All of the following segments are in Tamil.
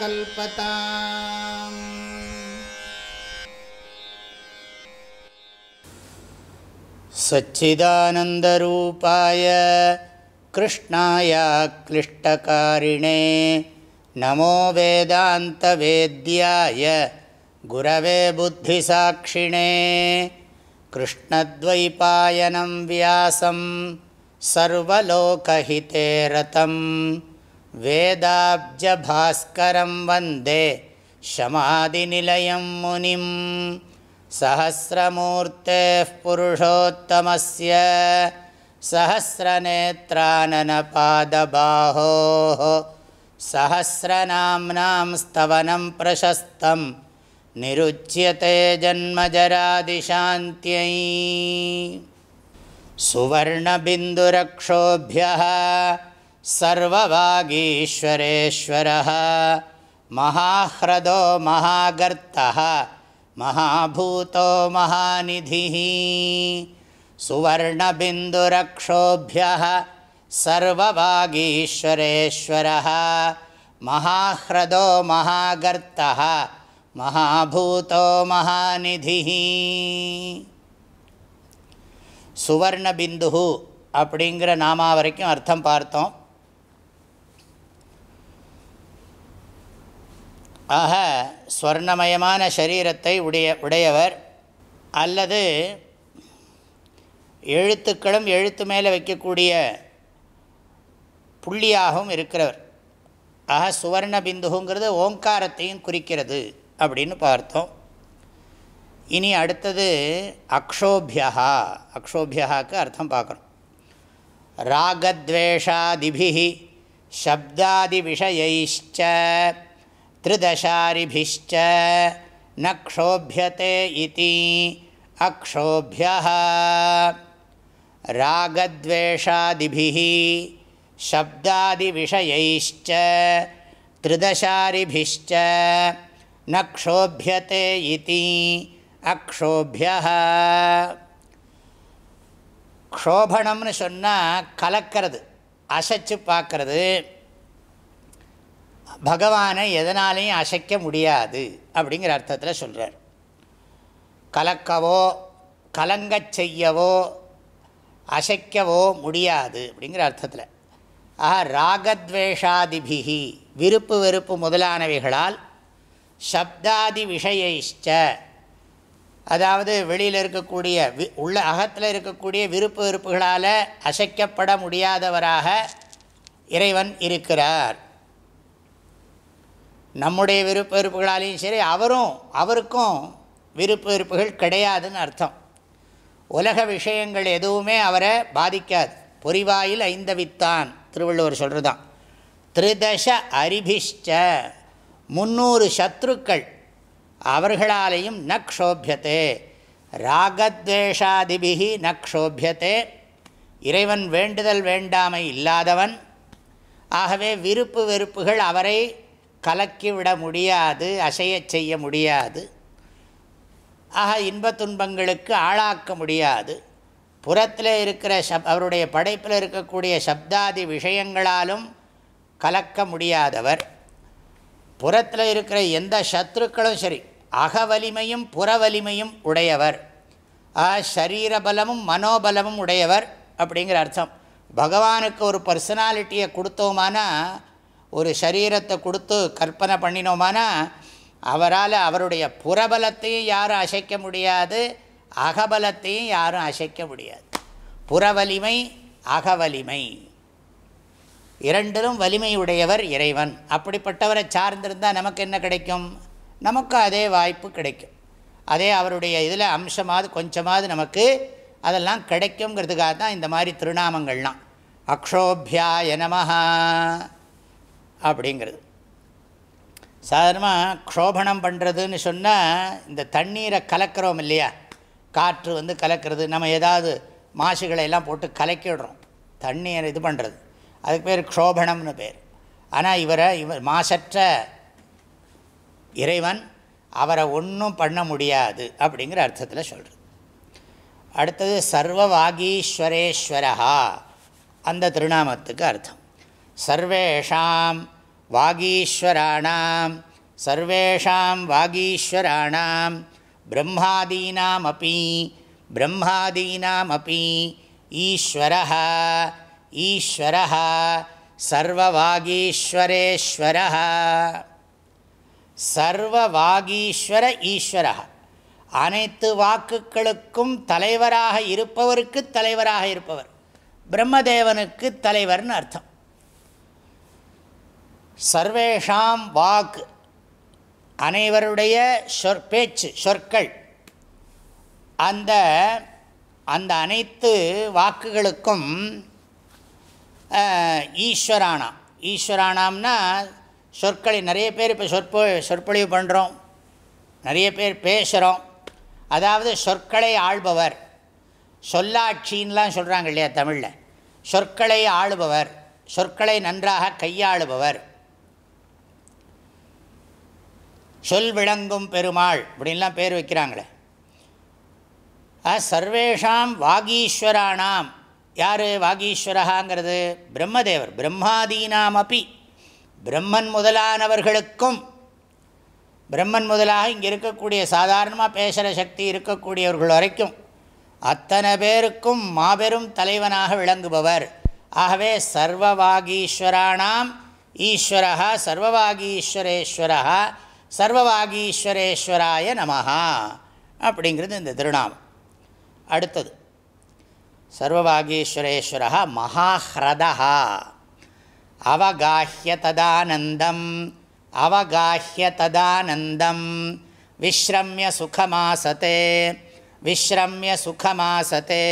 कल्पताम्। सच्चिदानन्दरूपाय कृष्णाय क्लिष्टकारिणे नमो वेदान्तवेद्याय गुरवे बुद्धिसाक्षिणे कृष्णद्वैपायनं व्यासं सर्वलोकहिते रतं वेदाब्जभास्करं वन्दे शमादिनिलयं मुनिं सहस्रमूर्तेः पुरुषोत्तमस्य सहस्रनेत्राननपादबाहोः। सहस्रनाम्नां स्तवनं प्रशस्तं निरुच्यते जन्मजरादिशान्त्यै सुवर्णबिन्दुरक्षोभ्यः सर्ववागीश्वरेश्वरः महाह्रदो महागर्तः महाभूतो महानिधिः सुवर्णबिन्दुरक्षोभ्यः सर्ववागीश्वरेश्वरः महाह्रदो महागर्तः महाभूतो महानिधिः சுவர்ணபிந்து அப்படிங்கிற நாமா வரைக்கும் அர்த்தம் பார்த்தோம் ஆக ஸ்வர்ணமயமான சரீரத்தை உடைய உடையவர் அல்லது எழுத்துக்களும் எழுத்து மேலே வைக்கக்கூடிய புள்ளியாகவும் இருக்கிறவர். ஆக சுவர்ண பிந்துங்கிறது ஓங்காரத்தையும் குறிக்கிறது அப்படின்னு பார்த்தோம். இனி அடுத்தது அக்ஷோபியா அக்ஷோபியாவுக்கு அர்த்தம் பார்க்குறோம் ராகத்வேஷாதிபி சப்தாதி விஷயைச்ச திருதசாரிபிஷ்ட நக்ஷோபியதே இதி அக்ஷோபியா ராகத்வேஷாதிபி சப்தாதிவிஷயைச்ச திருதசாரிபிஷ்ட நக்ஷோபியதே இதி அக்ஷோபியா க்ஷோபணம்னு சொன்னால் கலக்கிறது அசைச்சு பார்க்கறது பகவானை எதனாலையும் அசைக்க முடியாது அப்படிங்கிற அர்த்தத்தில் சொல்கிறார் கலக்கவோ கலங்கச் செய்யவோ அசைக்கவோ முடியாது அப்படிங்கிற அர்த்தத்தில். ஆஹா ராகத்வேஷாதிபிகி விருப்பு வெறுப்பு முதலானவைகளால் சப்தாதி விஷயிஷ்ட அதாவது வெளியில் இருக்கக்கூடிய வி உள்ள அகத்தில் இருக்கக்கூடிய விருப்பு வெறுப்புகளால் அசைக்கப்பட முடியாதவராக இறைவன் இருக்கிறார். நம்முடைய விருப்ப வெறுப்புகளாலேயும் சரி அவரும் அவருக்கும் விருப்பு வெறுப்புகள் கிடையாதுன்னு அர்த்தம். உலக விஷயங்கள் எதுவுமே அவரை பாதிக்காது. பொறிவாயில் ஐந்தவித்தான் திருவள்ளுவர் சொல்கிறதான் திருதச அரிபிஷ்ட முந்நூறு சத்ருக்கள் அவர்களாலேயும் நக்ஷோபியத்தே. ராகத்வேஷாதிபிகி நக்ஷோபியத்தே. இறைவன் வேண்டுதல் வேண்டாமை இல்லாதவன். ஆகவே விருப்பு வெறுப்புகள் அவரை கலக்கிவிட முடியாது அசையச் செய்ய முடியாது ஆக இன்ப துன்பங்களுக்கு ஆளாக்க முடியாது புறத்தில் இருக்கிற சப் அவருடைய படைப்பில் இருக்கக்கூடிய சப்தாதி விஷயங்களாலும் கலக்க முடியாதவர் புறத்தில் இருக்கிற எந்த சத்ருக்களும் சரி அகவலிமையும் புறவலிமையும் உடையவர். ஆ சரீரபலமும் மனோபலமும் உடையவர் அப்படிங்கிற அர்த்தம். பகவானுக்கு ஒரு பர்சனாலிட்டியை கொடுத்தோமானா ஒரு சரீரத்தை கொடுத்து கற்பனை பண்ணினோமானா அவரால் அவருடைய புறபலத்தையும் யாரும் அசைக்க முடியாது அகபலத்தையும் யாரும் அசைக்க முடியாது. புறவலிமை அகவலிமை. இரண்டிலும் வலிமையுடையவர் இறைவன். அப்படிப்பட்டவரை சார்ந்திருந்தால் நமக்கு என்ன கிடைக்கும்? நமக்கு அதே வாய்ப்பு கிடைக்கும். அதே அவருடைய இதில் அம்சமாவது கொஞ்சமாவது நமக்கு அதெல்லாம் கிடைக்குங்கிறதுக்காக தான் இந்த மாதிரி திருநாமங்கள்லாம். அக்ஷோபியாய நமஹா. அப்படிங்கிறது. சாதாரணமாக க்ஷோபணம் பண்ணுறதுன்னு சொன்னால் இந்த தண்ணீரை கலக்கிறோம் இல்லையா? காற்று வந்து கலக்கிறது நம்ம ஏதாவது மாசுகளை எல்லாம் போட்டு கலக்கிடுறோம். தண்ணீரை இது பண்ணுறது அதுக்கு பேர் க்ஷோபணம்னு பேர். ஆனால் இவரை இவர் மாசற்ற இறைவன் அவரை ஒன்றும் பண்ண முடியாது அப்படிங்கிற அர்த்தத்தில் சொல்கிறது அடுத்தது சர்வவாகீஸ்வரேஸ்வரகா அந்த திருநாமத்துக்கு அர்த்தம். சர்வேஷாம் வாகீஸ்வராணாம் சர்வேஷாம் வாகீஸ்வராணாம் பிரம்மாதீனாமபி பிரம்மாதீனாமபி ஈஸ்வரः ஈஸ்வரः சர்வவாகீஸ்வரேஸ்வரः சர்வவாகீஸ்வர ஈஸ்வரः அனைத்து வாக்குகளுக்கும் தலைவராக இருப்பவருக்கு தலைவராக இருப்பவர். பிரம்மதேவனுக்கு தலைவர்னு அர்த்தம். சர்வேஷாம் வாக் அனைவருடைய சொற் பேச்சு சொற்கள். அந்த அந்த அனைத்து வாக்குகளுக்கும் ஈஸ்வரானாம் ஈஸ்வரானாம்னா சொற்களை நிறைய பேர் இப்போ சொற்பொ சொற்பொழிவு பண்ணுறோம் நிறைய பேர் பேசுகிறோம் அதாவது சொற்களை ஆள்பவர். சொல்லாட்சின்லாம் சொல்கிறாங்க இல்லையா தமிழில்? சொற்களை ஆளுபவர். சொற்களை நன்றாக கையாளுபவர். சொல் விளங்கும் பெருமாள் அப்படின்லாம் பேர் வைக்கிறாங்களே. சர்வேஷாம் வாகீஸ்வராணாம் யார் வாகீஸ்வரகாங்கிறது பிரம்மதேவர். பிரம்மாதீனாம் அப்பி பிரம்மன் முதலானவர்களுக்கும் பிரம்மன் முதலாக இங்கே இருக்கக்கூடிய சாதாரணமாக பேசுகிற சக்தி இருக்கக்கூடியவர்கள் வரைக்கும் அத்தனை பேருக்கும் மாபெரும் தலைவனாக விளங்குபவர். ஆகவே சர்வவாகீஸ்வராணாம் ஈஸ்வரா சர்வவாகீஸ்வரேஸ்வரா சர்வவாகீஸ்வரேஸ்வராய நமஹா அப்படிங்கிறது இந்த திருநாமம். அடுத்தது சர்வவாகீஸ்வரேஸ்வரா மகாஹ்ரதா அவகாஹிய ததானந்தம் அவகாஹிய ததானந்தம் விஸ்ரமிய சுகமாசத்தே விஸ்ரமிய சுகமாசத்தே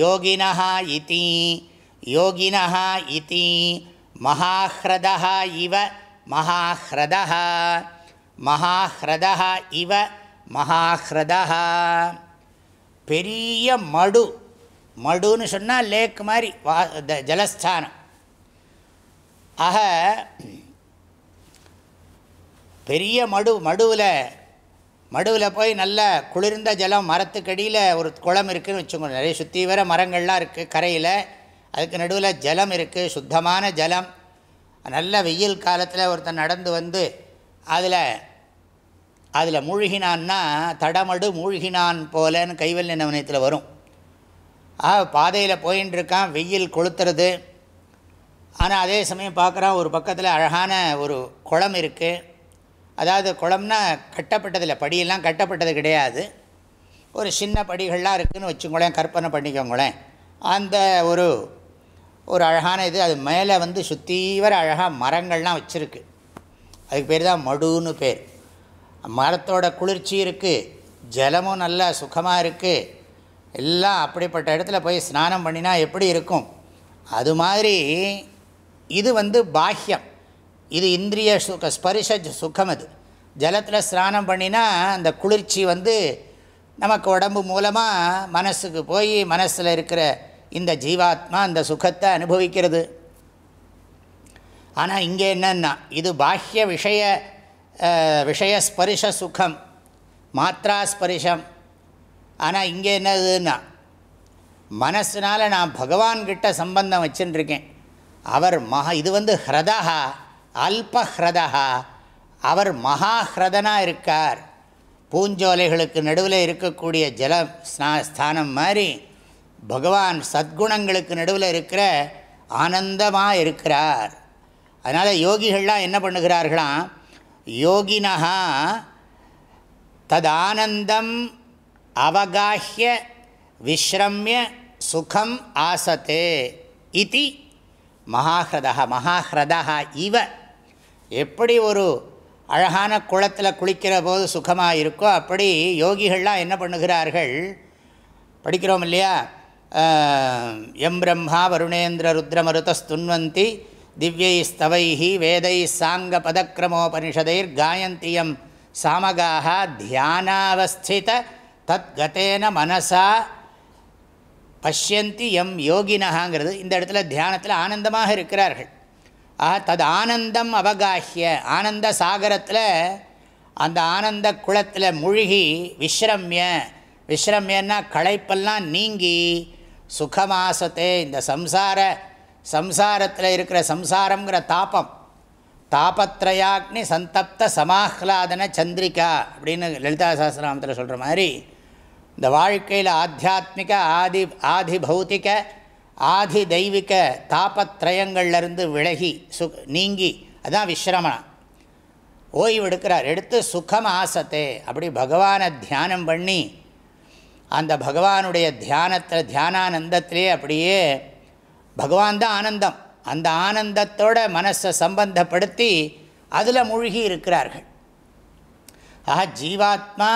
யோகினா இதி யோகினா இதி மகாஹ்ரதா இவ மகாஹ்ரதா மகாஹ்ரதா இவ மகாஹ்ரதா பெரிய மடு. மடுன்னு சொன்னால் லேக் மாதிரி வா ஜலஸ்தானம். ஆக பெரிய மடு மடுவில் மடுவில் போய் நல்ல குளிர்ந்த ஜலம் மரத்துக்கடியில் ஒரு குளம் இருக்குதுன்னு வச்சுக்கோங்க. நிறைய சுற்றி வர மரங்கள்லாம் இருக்குது கரையில். அதுக்கு நடுவில் ஜலம் இருக்குது சுத்தமான ஜலம். நல்ல வெயில் காலத்தில் ஒருத்தன் நடந்து வந்து அதில் அதில் மூழ்கினான்னா தடமடு மூழ்கினான் போலன்னு கைவல்ய நினைவனத்தில் வரும். ஆ பாதையில் போயின்னு இருக்கான் வெயில் கொளுத்துறது. ஆனால் அதே சமயம் பார்க்குறான் ஒரு பக்கத்தில் அழகான ஒரு குளம் இருக்குது அதாவது குளம்னா கட்டப்பட்டதில்லை படியெல்லாம் கட்டப்பட்டது கிடையாது. ஒரு சின்ன படிகள்லாம் இருக்குதுன்னு வச்சுக்கோங்களேன் கற்பனை பண்ணிக்கோங்களேன். அந்த ஒரு ஒரு அழகான இது அது மேலே வந்து சுத்தீவிர அழகாக மரங்கள்லாம் வச்சுருக்கு. அதுக்கு பேர் தான் மடுன்னு பேர். மரத்தோட குளிர்ச்சி இருக்குது ஜலமும் நல்லா சுகமாக இருக்குது எல்லாம் அப்படிப்பட்ட இடத்துல போய் ஸ்நானம் பண்ணினா எப்படி இருக்கும்? அது மாதிரி இது வந்து பாஹ்யம். இது இந்திரிய சுக ஸ்பரிச சுகம் அது. ஜலத்தில் ஸ்நானம் பண்ணினா அந்த குளிர்ச்சி வந்து நமக்கு உடம்பு மூலமாக மனசுக்கு போய் மனசில் இருக்கிற இந்த ஜீவாத்மா அந்த சுகத்தை அனுபவிக்கிறது. ஆனால் இங்கே என்னென்னா இது பாஹ்ய விஷய விஷயஸ்பரிச சுகம் மாத்ரா ஆனால் இங்கே என்னதுன்னா மனசினால் நான் பகவான்கிட்ட சம்பந்தம் வச்சுட்டுருக்கேன் அவர் மகா இது வந்து ஹிரதா அல்பஹ்ரதா அவர் மகாஹ்ரதனாக இருக்கார். பூஞ்சோலைகளுக்கு நடுவில் இருக்கக்கூடிய ஜல ஸ்தானம் மாதிரி பகவான் சத்குணங்களுக்கு நடுவில் இருக்கிற ஆனந்தமாக இருக்கிறார். அதனால் யோகிகள்லாம் என்ன பண்ணுகிறார்களாம் யோகினஹா ததானந்தம் அவகாஹிய விஸ்ரமிய சுகம் ஆசத்தே இது மகாஹ்ரதா மகாஹ்ரதா இவ. எப்படி ஒரு அழகான குளத்தில் குளிக்கிற போது சுகமாக இருக்கோ அப்படி யோகிகள்லாம் என்ன பண்ணுகிறார்கள்? படிக்கிறோம் இல்லையா? எம் பிரம்மா வருணேந்திர ருத்ரமருதஸ்துன்வந்தி திவ்யை ஸ்தவை வேதை சாங்க பதக்கிரமோபனிஷதைர் காயந்தியம் சாமகாக தியானாவஸ்தித தத்கதேன மனசா பஷ்யந்தி எம் யோகினகாங்கிறது இந்த இடத்துல தியானத்தில் ஆனந்தமாக இருக்கிறார்கள். ஆஹா தது ஆனந்தம் அவகாஹிய ஆனந்த சாகரத்தில் அந்த ஆனந்த குளத்தில் மூழ்கி விஸ்ரமிய விஸ்ரமியன்னா களைப்பெல்லாம் நீங்கி சுகமாசத்தே இந்த சம்சார சம்சாரத்தில் இருக்கிற சம்சாரங்கிற தாபம். தாபத்ரயாக்னி சந்தப்த சமாஹ்லாதன சந்திரிகா அப்படின்னு லலிதா சாஸ்திரநாமத்தில் சொல்கிற மாதிரி இந்த வாழ்க்கையில் ஆத்தியாத்மிக ஆதி ஆதி பௌத்திக ஆதி தெய்வீக தாபத்ரயங்கள்லேருந்து விலகி சு நீங்கி அதான் விஸ்ரமணம். ஓய்வு எடுக்கிறார். எடுத்து சுகம் ஆசத்தே அப்படி பகவானை தியானம் பண்ணி அந்த பகவானுடைய தியானத்தில் தியானானந்தத்திலே அப்படியே பகவான் தான் ஆனந்தம். அந்த ஆனந்தத்தோட மனசை சம்பந்தப்படுத்தி அதில் மூழ்கி இருக்கிறார்கள். ஆக ஜீவாத்மா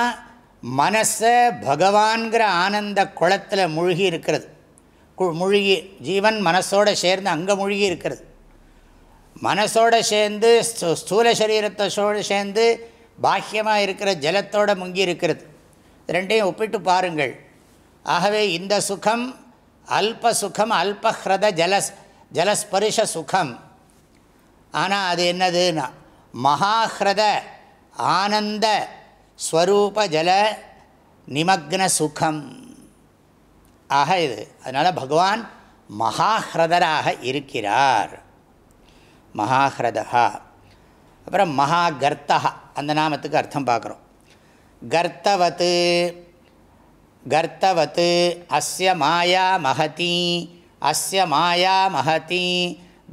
மனசை பகவான்கிற ஆனந்த குளத்தில் மூழ்கி இருக்கிறது. மூழ்கி ஜீவன் மனசோடு சேர்ந்து அங்கே மூழ்கி இருக்கிறது. மனசோடு சேர்ந்து ஸ்தூல சரீரத்தோடு சேர்ந்து பாக்கியமாக இருக்கிற ஜலத்தோடு முங்கி இருக்கிறது. ரெண்டையும் ஒப்பிட்டு பாருங்கள். ஆகவே இந்த சுகம் அல்பசுகம் அல்பஹ்ரத ஜலஸ் ஜலஸ்பரிஷ சுகம். ஆனால் அது என்னதுன்னா மகாஹ்ரத ஆனந்த ஸ்வரூப ஜல நிமக்ன சுகம். ஆக இது. அதனால் பகவான் மகாஹ்ரதராக இருக்கிறார். மகாஹ்ரதா அப்புறம் மகாகர்த்தா அந்த நாமத்துக்கு அர்த்தம் பார்க்குறோம். கர்த்தவத்து கர்த்தவத் அஸ்ய மாயா மகதி அஸ்ய மாயா மகதி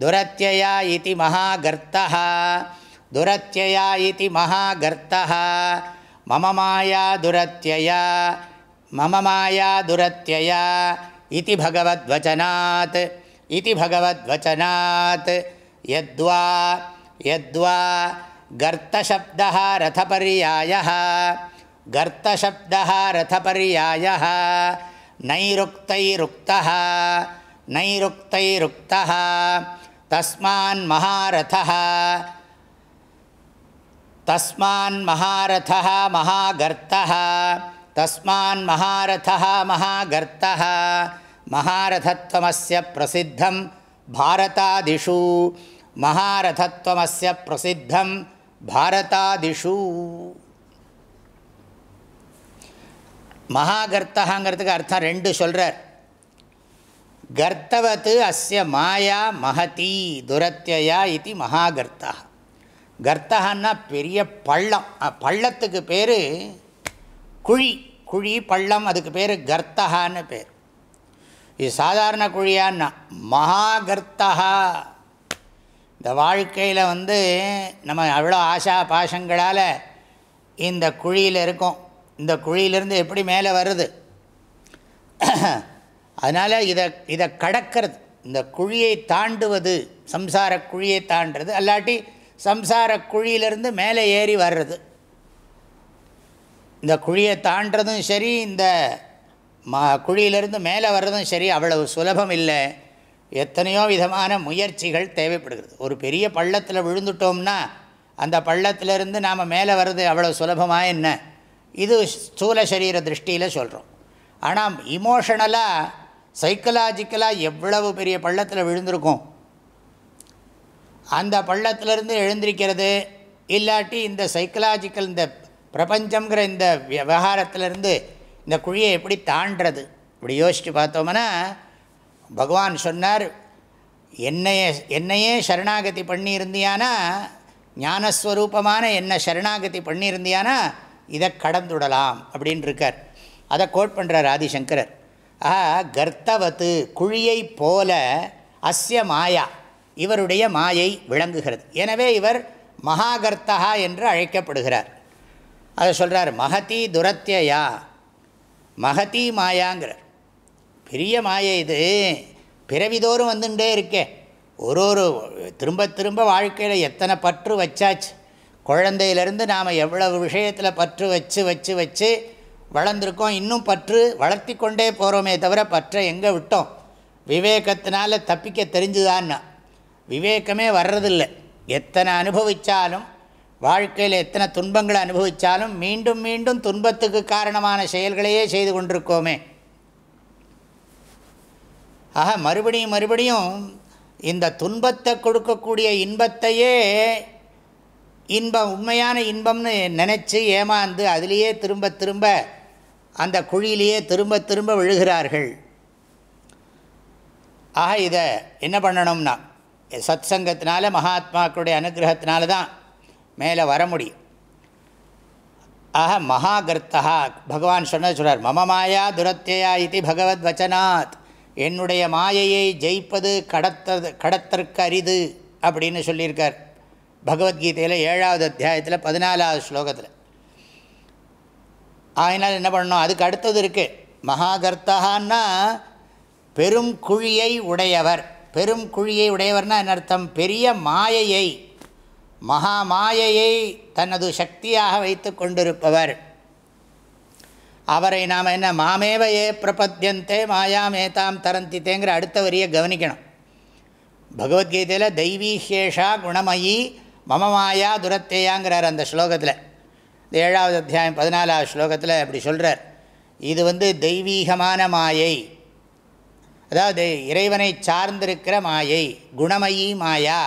துரத்தியா இது மகாகர்த்தா துரத்தியா இது மகாகர்த்தா மம மாயா துரத்தியா மம மாயா துரத்தியா இது பகவத்வச்சனாத் இது பகவத்வச்சனாத் யத்வா யத்வா கர்த்தசப்தா ரதபர்யாயः கர்த்தசப்தः ரதபர்யாயः நைருக்தைருக்தः நைருக்தைருக்தः தஸ்மான் மகாரதः தஸ்மான் மகாரதः மகாகர்த்தः தஸ்மான் மகாரதः மகாகர்த்தः மகாரதத்வமஸ்ய பிரசித்தம் பாரதாதிஷு மகாரதத்வமஸ்ய பிரசித்தம் பாரதாதிஷு. மகாகர்த்தகாங்கிறதுக்கு அர்த்தம் ரெண்டு சொல்கிறார் கர்த்தவத்து அஸ்ய மாயா மகதி துரத்தியா இது மகாகர்த்தா. கர்த்தகன்னா பெரிய பள்ளம். பள்ளத்துக்கு பேர் குழி. குழி பள்ளம் அதுக்கு பேர் கர்த்தகான்னு பேர். இது சாதாரண குழியான்னா மகாகர்த்தா இந்த வாழ்க்கையில் வந்து நம்ம அவ்வளோ ஆசா பாசங்களால் இந்த குழியில் இருக்கோம். இந்த குழியிலேருந்து எப்படி மேலே வருது? அதனால் இதை இதை கடக்கிறது. இந்த குழியை தாண்டுவது சம்சார குழியை தாண்டுறது அல்லாட்டி சம்சார குழியிலேருந்து மேலே ஏறி வர்றது. இந்த குழியை தாண்டதும் சரி இந்த மா குழியிலேருந்து மேலே வர்றதும் சரி அவ்வளவு சுலபம் இல்லை. எத்தனையோ விதமான முயற்சிகள் தேவைப்படுகிறது. ஒரு பெரிய பள்ளத்தில் விழுந்துட்டோம்னா அந்த பள்ளத்திலிருந்து நாம் மேலே வர்றது அவ்வளோ சுலபமாக என்ன? இது ஸ்தூல சரீர திருஷ்டியில் சொல்கிறோம் ஆனால் இமோஷனலாக சைக்கலாஜிக்கலாக எவ்வளவு பெரிய பள்ளத்தில் விழுந்திருக்கும்? அந்த பள்ளத்திலிருந்து எழுந்திருக்கிறது இல்லாட்டி இந்த சைக்கலாஜிக்கல் இந்த பிரபஞ்சங்கிற இந்த விவகாரத்திலிருந்து இந்த குழியை எப்படி தாண்டுறது? இப்படி யோசித்து பார்த்தோம்னா பகவான் சொன்னார் என்னையே என்னையே சரணாகதி பண்ணியிருந்தியானா ஞானஸ்வரூபமான என்னை சரணாகதி பண்ணியிருந்தியானா இதை கடந்துடலாம் அப்படின்னு இருக்கார் அதை கோட் பண்ணுறார் ஆதிசங்கரர். ஆஹா கர்த்தவத்து குழியை போல அஸ்ய மாயா இவருடைய மாயை விளங்குகிறது. எனவே இவர் மகாகர்த்தா என்று அழைக்கப்படுகிறார். அதை சொல்கிறார் மகதி துரத்தியா மகதி மாயாங்கிறார். பெரிய மாயை இது. பிறவிதோறும் வந்துட்டே இருக்கே. ஒரு ஒரு திரும்ப திரும்ப வாழ்க்கையில் எத்தனை பற்று வச்சாச்சு. குழந்தையிலேருந்து நாம் எவ்வளவு விஷயத்தில் பற்று வச்சு வச்சு வச்சு வளர்ந்துருக்கோம் இன்னும் பற்று வளர்த்தி கொண்டே போகிறோமே தவிர பற்றை எங்கே விட்டோம்? விவேகத்தினால் தப்பிக்க தெரிஞ்சுதான்னா. விவேகமே வர்றதில்லை. எத்தனை அனுபவித்தாலும் வாழ்க்கையில் எத்தனை துன்பங்களை அனுபவித்தாலும் மீண்டும் மீண்டும் துன்பத்துக்கு காரணமான செயல்களையே செய்து கொண்டிருக்கோமே. ஆக மறுபடியும் மறுபடியும் இந்த துன்பத்தை கொடுக்கக்கூடிய இன்பத்தையே இன்பம் உண்மையான இன்பம்னு நினச்சி ஏமாந்து அதிலேயே திரும்ப திரும்ப அந்த குழியிலேயே திரும்ப திரும்ப விழுகிறார்கள். ஆக இதை என்ன பண்ணணும்னா சத் சங்கத்தினால மகாத்மாக்களுடைய அனுகிரகத்தினால தான் மேலே வர முடியும். ஆக மகாகர்த்தா பகவான் சொன்ன சொல்கிறார் மம மாயா துரத்தியா இது பகவத் வச்சனாத். என்னுடைய மாயையை ஜெயிப்பது கடத்தது கடத்தற்கு அரிது அப்படின்னு சொல்லியிருக்கார். பகவத்கீதையில் ஏழாவது அத்தியாயத்தில் பதினாலாவது ஸ்லோகத்தில். அதனால் என்ன பண்ணணும்? அதுக்கு அடுத்தது இருக்குது மகாகர்த்தகான்னா பெரும் குழியை உடையவர். பெரும் குழியை உடையவர்னால் என்ன அர்த்தம்? பெரிய மாயையை. மகா மாயையை தனது சக்தியாக வைத்து கொண்டிருப்பவர். அவரை நாம் என்ன? மாமேவ ஏ பிரபத்தியந்தே மாயாமேதாம் தரந்தித்தேங்கிற அடுத்த வரியை கவனிக்கணும். பகவத்கீதையில் தெய்வீஷேஷா குணமயி மம மாயா துரத்தேயாங்கிறார் அந்த ஸ்லோகத்தில். இந்த ஏழாவது அத்தியாயம் பதினாலாவது ஸ்லோகத்தில் அப்படி சொல்கிறார் இது வந்து தெய்வீகமான மாயை. அதாவது இறைவனை சார்ந்திருக்கிற மாயை குணமயி மாயா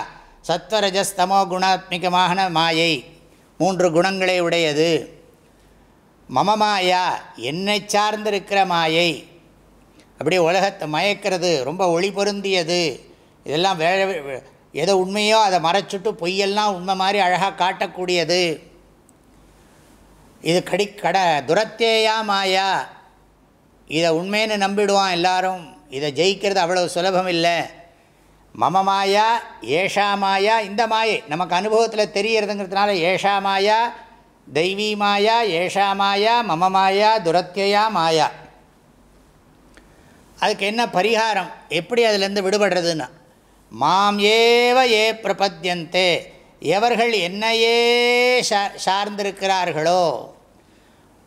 சத்வரஜஸ்தமோ குணாத்மிகமான மாயை மூன்று குணங்களை உடையது. மம மாயா என்னை சார்ந்திருக்கிற மாயை. அப்படியே உலகத்தை மயக்கிறது ரொம்ப ஒளி பொருந்தியது. இதெல்லாம் வே எதை உண்மையோ அதை மறைச்சிட்டு பொய்யெல்லாம் உண்மை மாதிரி அழகாக காட்டக்கூடியது. இது கடி கட துரத்தேயா மாயா. இதை உண்மைன்னு நம்பிடுவான் எல்லாரும். இதை ஜெயிக்கிறது அவ்வளவு சுலபம் இல்லை மம மாயா ஏஷா மாயா இந்த மாயை. நமக்கு அனுபவத்தில் தெரியறதுங்கிறதுனால ஏஷா மாயா தெய்வீ மாயா ஏஷா மாயா மம மாயா துரத்தியா மாயா. அதுக்கு என்ன பரிகாரம்? எப்படி அதிலேருந்து விடுபடுறதுன்னா. மாம் ஏவ ஏ பிரபத்தியந்தே எவர்கள் என்னையே சார்ந்திருக்கிறார்களோ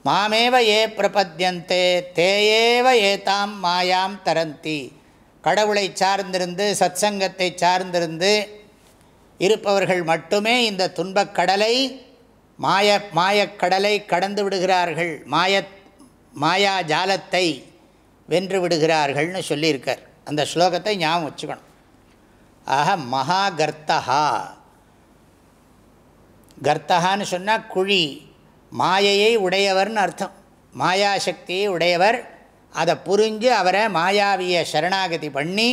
மாமேவ ஏ பிரபத்தியந்தே தேயேவ ஏதாம் மாயாம் தரந்தி. கடவுளை சார்ந்திருந்து சத்சங்கத்தை சார்ந்திருந்து இருப்பவர்கள் மட்டுமே இந்த துன்பக்கடலை மாய மாயக்கடலை கடந்து விடுகிறார்கள். மாய மாயா ஜாலத்தை வென்று விடுகிறார்கள்னு சொல்லியிருக்கார். அந்த ஸ்லோகத்தை ஞாபகம் வச்சுக்கணும். ஆக மகா கர்த்தகா கர்த்தகான்னு சொன்னால் குழி மாயையை உடையவர்னு அர்த்தம். மாயாசக்தியை உடையவர். அதை புரிஞ்சு அவரை மாயாவிய சரணாகதி பண்ணி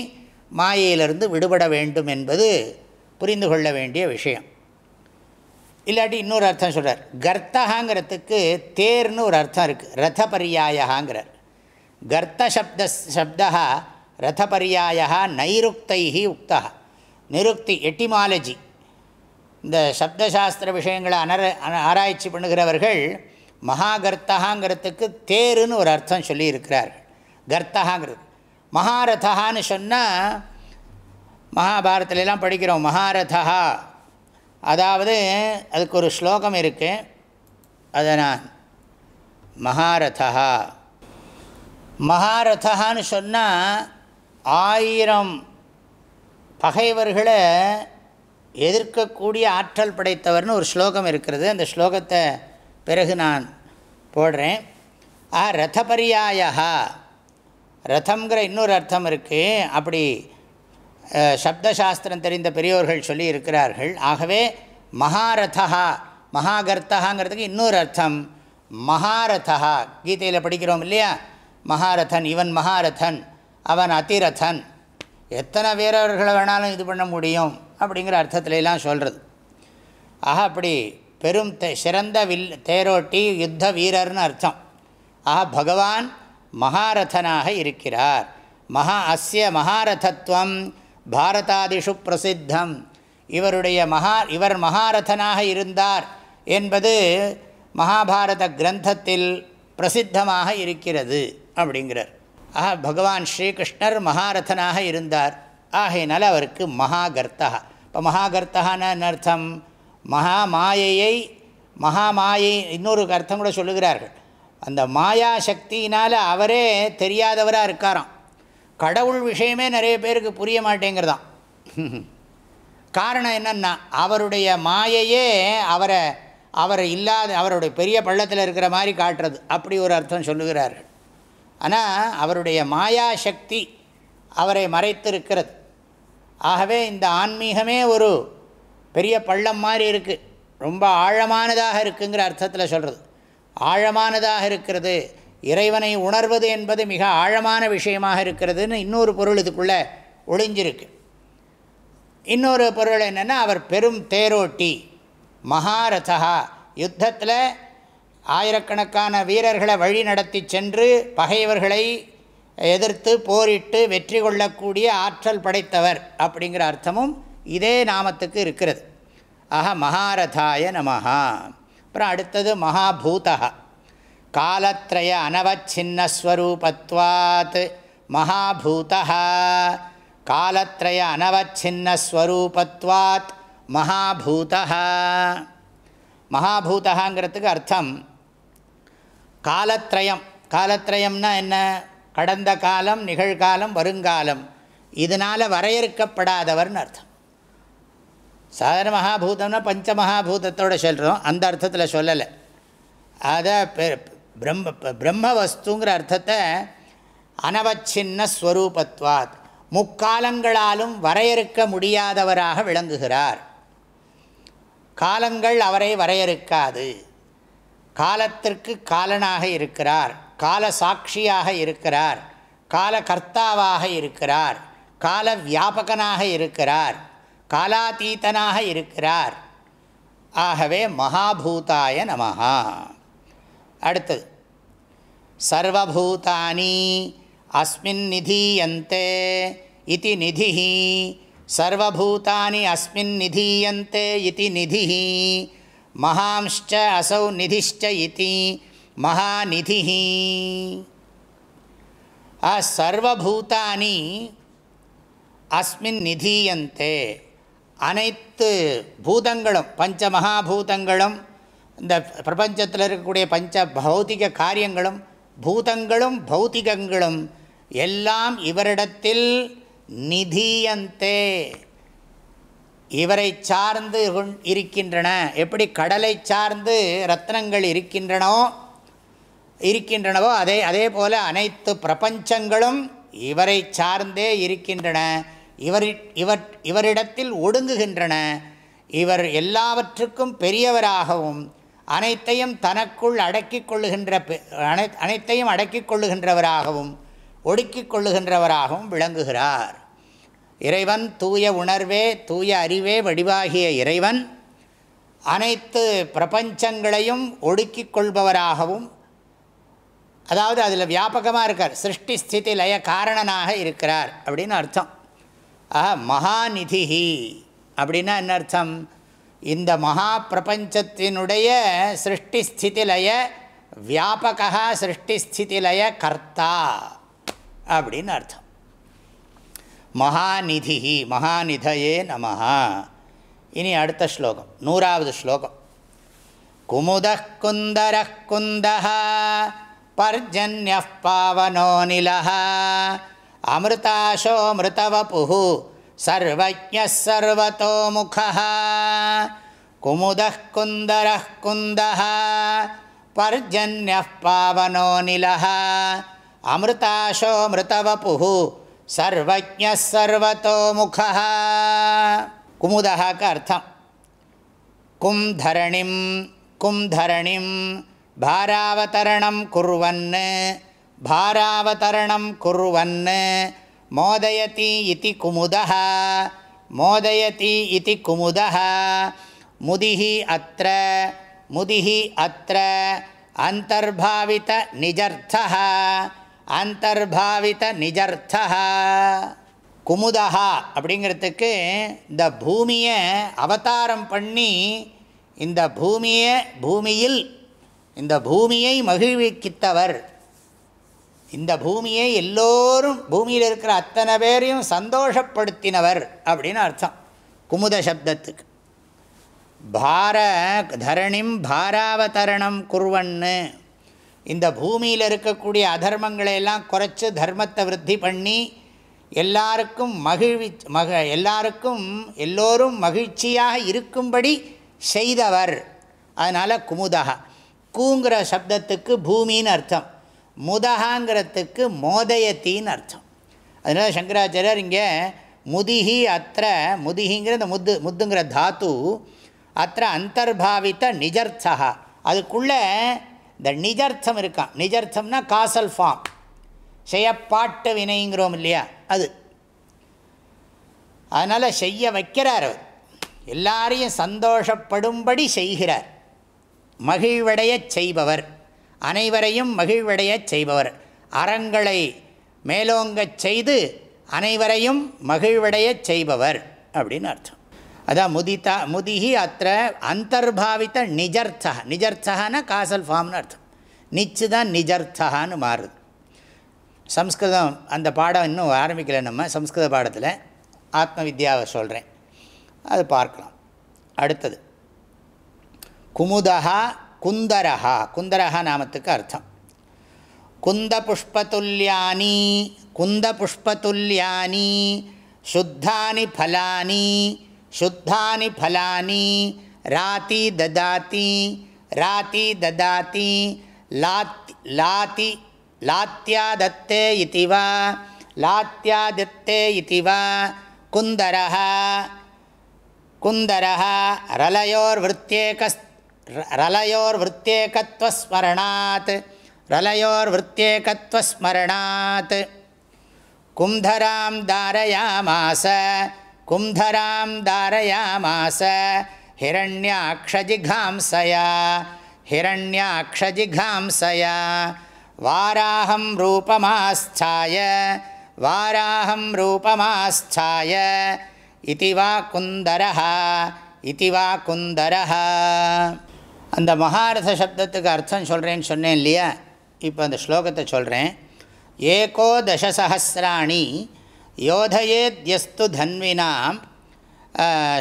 மாயையிலிருந்து விடுபட வேண்டும் என்பது புரிந்து கொள்ள வேண்டிய விஷயம். இல்லாட்டி இன்னொரு அர்த்தம் சொல்கிறார் கர்த்தகாங்கிறதுக்கு தேர்னு ஒரு அர்த்தம் இருக்குது ரத பரியாயகாங்கிறார் கர்த்த சப்த சப்தா ரத பரியாயா நைருக்தைஹி நிருக்தி எட்டிமாலஜி. இந்த சப்தசாஸ்திர விஷயங்களை அனர ஆராய்ச்சி பண்ணுகிறவர்கள் மகாகர்த்தகாங்கிறதுக்கு தேருன்னு ஒரு அர்த்தம் சொல்லியிருக்கிறார்கள். கர்த்தகாங்கிறது. மகாரதான்னு சொன்னால் மகாபாரத்திலலாம் படிக்கிறோம் மகாரதா அதாவது அதுக்கு ஒரு ஸ்லோகம் இருக்குது அதை நான் மகாரதா மகாரதான்னு சொன்னால் ஆயிரம் பகைவர்களை எதிர்க்கக்கூடிய ஆற்றல் படைத்தவர்னு ஒரு ஸ்லோகம் இருக்கிறது. அந்த ஸ்லோகத்தை பிறகு நான் போடுறேன். ஆ ரதபரியாயா ரதங்கிற இன்னொரு அர்த்தம் இருக்குது அப்படி சப்தசாஸ்திரம் தெரிந்த பெரியோர்கள் சொல்லி இருக்கிறார்கள். ஆகவே மகாரதா மகாகர்த்தகாங்கிறதுக்கு இன்னொரு அர்த்தம். மகாரதா கீதையில் படிக்கிறோம் இல்லையா? மகாரதன் இவன் மகாரதன் அவன் அதிரதன். எத்தனை வீரர்களை வேணாலும் இது பண்ண முடியும் அப்படிங்கிற அர்த்தத்திலலாம் சொல்கிறது ஆக அப்படி பெரும் தே சிறந்த வில் தேரோட்டி யுத்த வீரர்னு அர்த்தம். ஆக பகவான் மகாரதனாக இருக்கிறார். மகா அஸ்ய மகாரதத்துவம் பாரதாதிஷு பிரசித்தம். இவருடைய மகா இவர் மகாரதனாக இருந்தார் என்பது மகாபாரத கிரந்தத்தில் பிரசித்தமாக இருக்கிறது அப்படிங்கிறார். ஆஹா பகவான் ஸ்ரீகிருஷ்ணர் மகாரதனாக இருந்தார். ஆகையினால் அவருக்கு மகாகர்த்தா இப்போ மகாகர்த்தகான்னு அர்த்தம்? மகா மாயையை மகா மாயை இன்னொரு அர்த்தம் கூட சொல்லுகிறார்கள். அந்த மாயா சக்தியினால் அவரே தெரியாதவராக இருக்காராம். கடவுள் விஷயமே நிறைய பேருக்கு புரிய மாட்டேங்கிறதான் காரணம் என்னென்னா அவருடைய மாயையே அவரை அவரை இல்லாத அவருடைய பெரிய பள்ளத்தில் இருக்கிற மாதிரி காட்டுறது. அப்படி ஒரு அர்த்தம் சொல்லுகிறார்கள். ஆனால் அவருடைய மாயா சக்தி அவரை மறைத்திருக்கிறது. ஆகவே இந்த ஆன்மீகமே ஒரு பெரிய பள்ளம் மாதிரி இருக்குது ரொம்ப ஆழமானதாக இருக்குங்கிற அர்த்தத்தில் சொல்கிறது ஆழமானதாக இருக்கிறது இறைவனை உணர்வது என்பது மிக ஆழமான விஷயமாக இருக்கிறதுன்னு இன்னொரு பொருள் இதுக்குள்ளே ஒளிஞ்சிருக்கு. இன்னொரு பொருள் என்னென்னா அவர் பெரும் தேரோட்டி மகாரதா யுத்தத்தில் ஆயிரக்கணக்கான வீரர்களை வழி நடத்தி சென்று பகைவர்களை எதிர்த்து போரிட்டு வெற்றி கொள்ளக்கூடிய ஆற்றல் படைத்தவர் அப்படிங்கிற அர்த்தமும் இதே நாமத்துக்கு இருக்கிறது. அஹ மகாரதாய நமஹா. அப்புறம் அடுத்தது மகாபூதா காலத்ரய அனவச்சின்னஸ்வரூபத்வாத். மகாபூதா காலத்ரய அனவச்சின்னஸ்வரூபத்வாத். மகாபூதா மகாபூதகாங்கிறதுக்கு அர்த்தம் காலத்ரயம். காலத்ரயம்னா என்ன? கடந்த காலம் நிகழ்காலம் வருங்காலம். இதனால் வரையறுக்கப்படாதவர்னு அர்த்தம். சாதாரண மகாபூதம்னா பஞ்ச மகாபூதத்தோடு சொல்கிறோம் அந்த அர்த்தத்தில் சொல்லலை. அதை பிரம்ம பிரம்ம வஸ்துங்கிற அர்த்தத்தை அனவச்சின்ன ஸ்வரூபத்வாத் முக்காலங்களாலும் வரையறுக்க முடியாதவராக விளங்குகிறார். காலங்கள் அவரை வரையறுக்காது. காலத்திற்கு காலனாக இருக்கிறார் கால சாட்சியாக இருக்கிறார் கால கர்த்தாவாக இருக்கிறார் கால வியாபகனாக இருக்கிறார் காலாதீதனாக இருக்கிறார். ஆகவே மகாபூதாய நமஹா. அடுத்தது சர்வபூதானி அஸ்மின் நிதீயந்தே இது நிதி சர்வபூதானி அஸ்மின் நிதீயந்தே இது நிதி மகாம்ச்ச அசௌ நிதிஷ்ட இதி மகாநிதி சர்வபூதானி அஸ்மின் நிதீயந்தே. அனைத்து பூதங்களும் பஞ்ச மகாபூதங்களும் இந்த பிரபஞ்சத்தில் இருக்கக்கூடிய பஞ்ச பௌத்திக காரியங்களும் பூதங்களும் பௌத்திகங்களும் எல்லாம் இவரிடத்தில் நிதியந்தே. இவரை சார்ந்து இருக்கின்றன. எப்படி கடலை சார்ந்து ரத்னங்கள் இருக்கின்றனோ இருக்கின்றனவோ அதே அதே போல் அனைத்து பிரபஞ்சங்களும் இவரை சார்ந்தே இருக்கின்றன. இவர் இவர் இவரிடத்தில் ஒடுங்குகின்றன. இவர் எல்லாவற்றுக்கும் பெரியவராகவும் அனைத்தையும் தனக்குள் அடக்கி கொள்ளுகின்ற அனை அனைத்தையும் அடக்கி கொள்ளுகின்றவராகவும் ஒடுக்கிக் கொள்ளுகின்றவராகவும் விளங்குகிறார். இறைவன் தூய உணர்வே தூய அறிவே வடிவாகிய இறைவன் அனைத்து பிரபஞ்சங்களையும் ஒடுக்கிக் கொள்பவராகவும் அதாவது அதில் வியாபகமாக இருக்கார். சிருஷ்டி ஸ்திதி லய காரணனாக இருக்கிறார் அப்படின்னு அர்த்தம். ஆஹா மகாநிதிஹி அப்படின்னா என்ன அர்த்தம்? இந்த மகா பிரபஞ்சத்தினுடைய சிருஷ்டி ஸ்திதிலய வியாபகா சிருஷ்டி ஸ்திதிலய கர்த்தா அப்படின்னு அர்த்தம். மகாநிதி மகாநிதயே நம இனி அடுத்த ஸ்லோகம் நூறாவது ஸ்லோகம். குமுத குந்தர குந்த பர்ஜன்ய பாவனோ நில அமிர்தாசோ மிருதவபு சர்வஜ முக குமுத குந்தர குந்த பர்ஜன்ய பாவனோ நில அமிர்தாசோ மிருதவபு சர்வஜ சர்வத்தோ குமுதகாக்கு அர்த்தம். கும் தரணிம் கும் தரணிம் பாராவதரணம் குர்வன் பாராவதரணம் குர்வன் மோதயதி இது குமுதா மோதயதி இது குமுதா முதிஹி அத்த முதிஹி அத்த அந்தர்பாவித நிஜர்த்தா அந்தர்பாவித நிஜர்த்தா குமுதா அப்படிங்கிறதுக்கு இந்த பூமியை அவதாரம் பண்ணி இந்த பூமியை பூமியில் இந்த பூமியை மகிழ்விக்கித்தவர். இந்த பூமியை எல்லோரும் பூமியில் இருக்கிற அத்தனை பேரையும் சந்தோஷப்படுத்தினவர் அப்படின்னு அர்த்தம். குமுத சப்தத்துக்கு. பார தரணிம் பாராவதரணம் குருவன்னு. இந்த பூமியில் இருக்கக்கூடிய அதர்மங்களை எல்லாம் குறைச்சி தர்மத்தை விருத்தி பண்ணி எல்லாருக்கும் மகிழ்வி மக எல்லாருக்கும் எல்லோரும் மகிழ்ச்சியாக இருக்கும்படி செய்தவர். அதனால் குமுதகா கூங்கிற சப்தத்துக்கு பூமின்னு அர்த்தம். முதகாங்கிறதுக்கு மோதயத்தின்னு அர்த்தம். அதனால் சங்கராச்சாரியர் இங்கே முதிகி அத்த முதிகிங்கிற இந்த முத்து முத்துங்கிற தாத்து அத்த அந்தர்பாவித்த நிஜர்த்தா அதுக்குள்ளே இந்த நிஜர்த்தம் இருக்கான் நிஜர்த்தம்னா காசல் ஃபார்ம் செய்யப்பாட்டு வினைங்கிறோம் இல்லையா? அது. அதனால் செய்ய வைக்கிறார் அவர். எல்லாரையும் சந்தோஷப்படும்படி செய்கிறார். மகிழ்வடையச் செய்பவர். அனைவரையும் மகிழ்வடையச் செய்பவர். அறங்களை மேலோங்கச் செய்து அனைவரையும் மகிழ்வடையச் செய்பவர். அப்படின்னு அர்த்தம். அதான் முதிதா முதிஹி அத்த அந்தர்பாவித்த நிஜர்த்தா நிஜர்த்தகான காசல் ஃபார்ம்னு அர்த்தம். நிச்சு தான் நிஜர்த்தகான்னு மாறுது. சம்ஸ்கிருதம் அந்த பாடம் இன்னும் ஆரம்பிக்கலை நம்ம சம்ஸ்கிருத பாடத்தில். ஆத்ம வித்யாவை சொல்கிறேன் அது பார்க்கலாம். அடுத்தது. குமுதா குந்தரஹா. குந்தரஹா நாமத்துக்கு அர்த்தம். குந்த புஷ்பத்துல்யானி குந்த புஷ்பத்துல்யானி சுத்தானி ஃபலானி சுத்தானி ஃபலானி ராத்தி ததாத்தி ராத்தி ததாத்தி லாத் லாத்தி லாத்தியாதத்தே இதுவா லாத்தியாதத்தே இதுவா குந்தரः குந்தரः ரலயோர்விருத்தேக ரலயோர்விருத்தேகத்வஸ்மரணாத் ரலயோர்விருத்தேகத்வஸ்மரணாத் குந்தராம் தாரயாமாச கும்பராம் தாரயாமாச ஹிரண்யாக்ஷஜிகாம்சயா ஹிரண்யாக்ஷஜிகாம்சயா. வாராஹம் ரூபமாஸ்தாய வாராஹம் ரூபமாஸ்தாய இதி வா குந்தரஹா இதி வா குந்தரஹா. அந்த மகாரத சப்தத்துக்கு அர்த்தம் சொல்கிறேன்னு சொன்னேன் இல்லையா? இப்போ அந்த ஸ்லோகத்தை சொல்கிறேன் ஏகோ தசசஹசிராணி யோதயேத்யஸ்து தன்வினாம்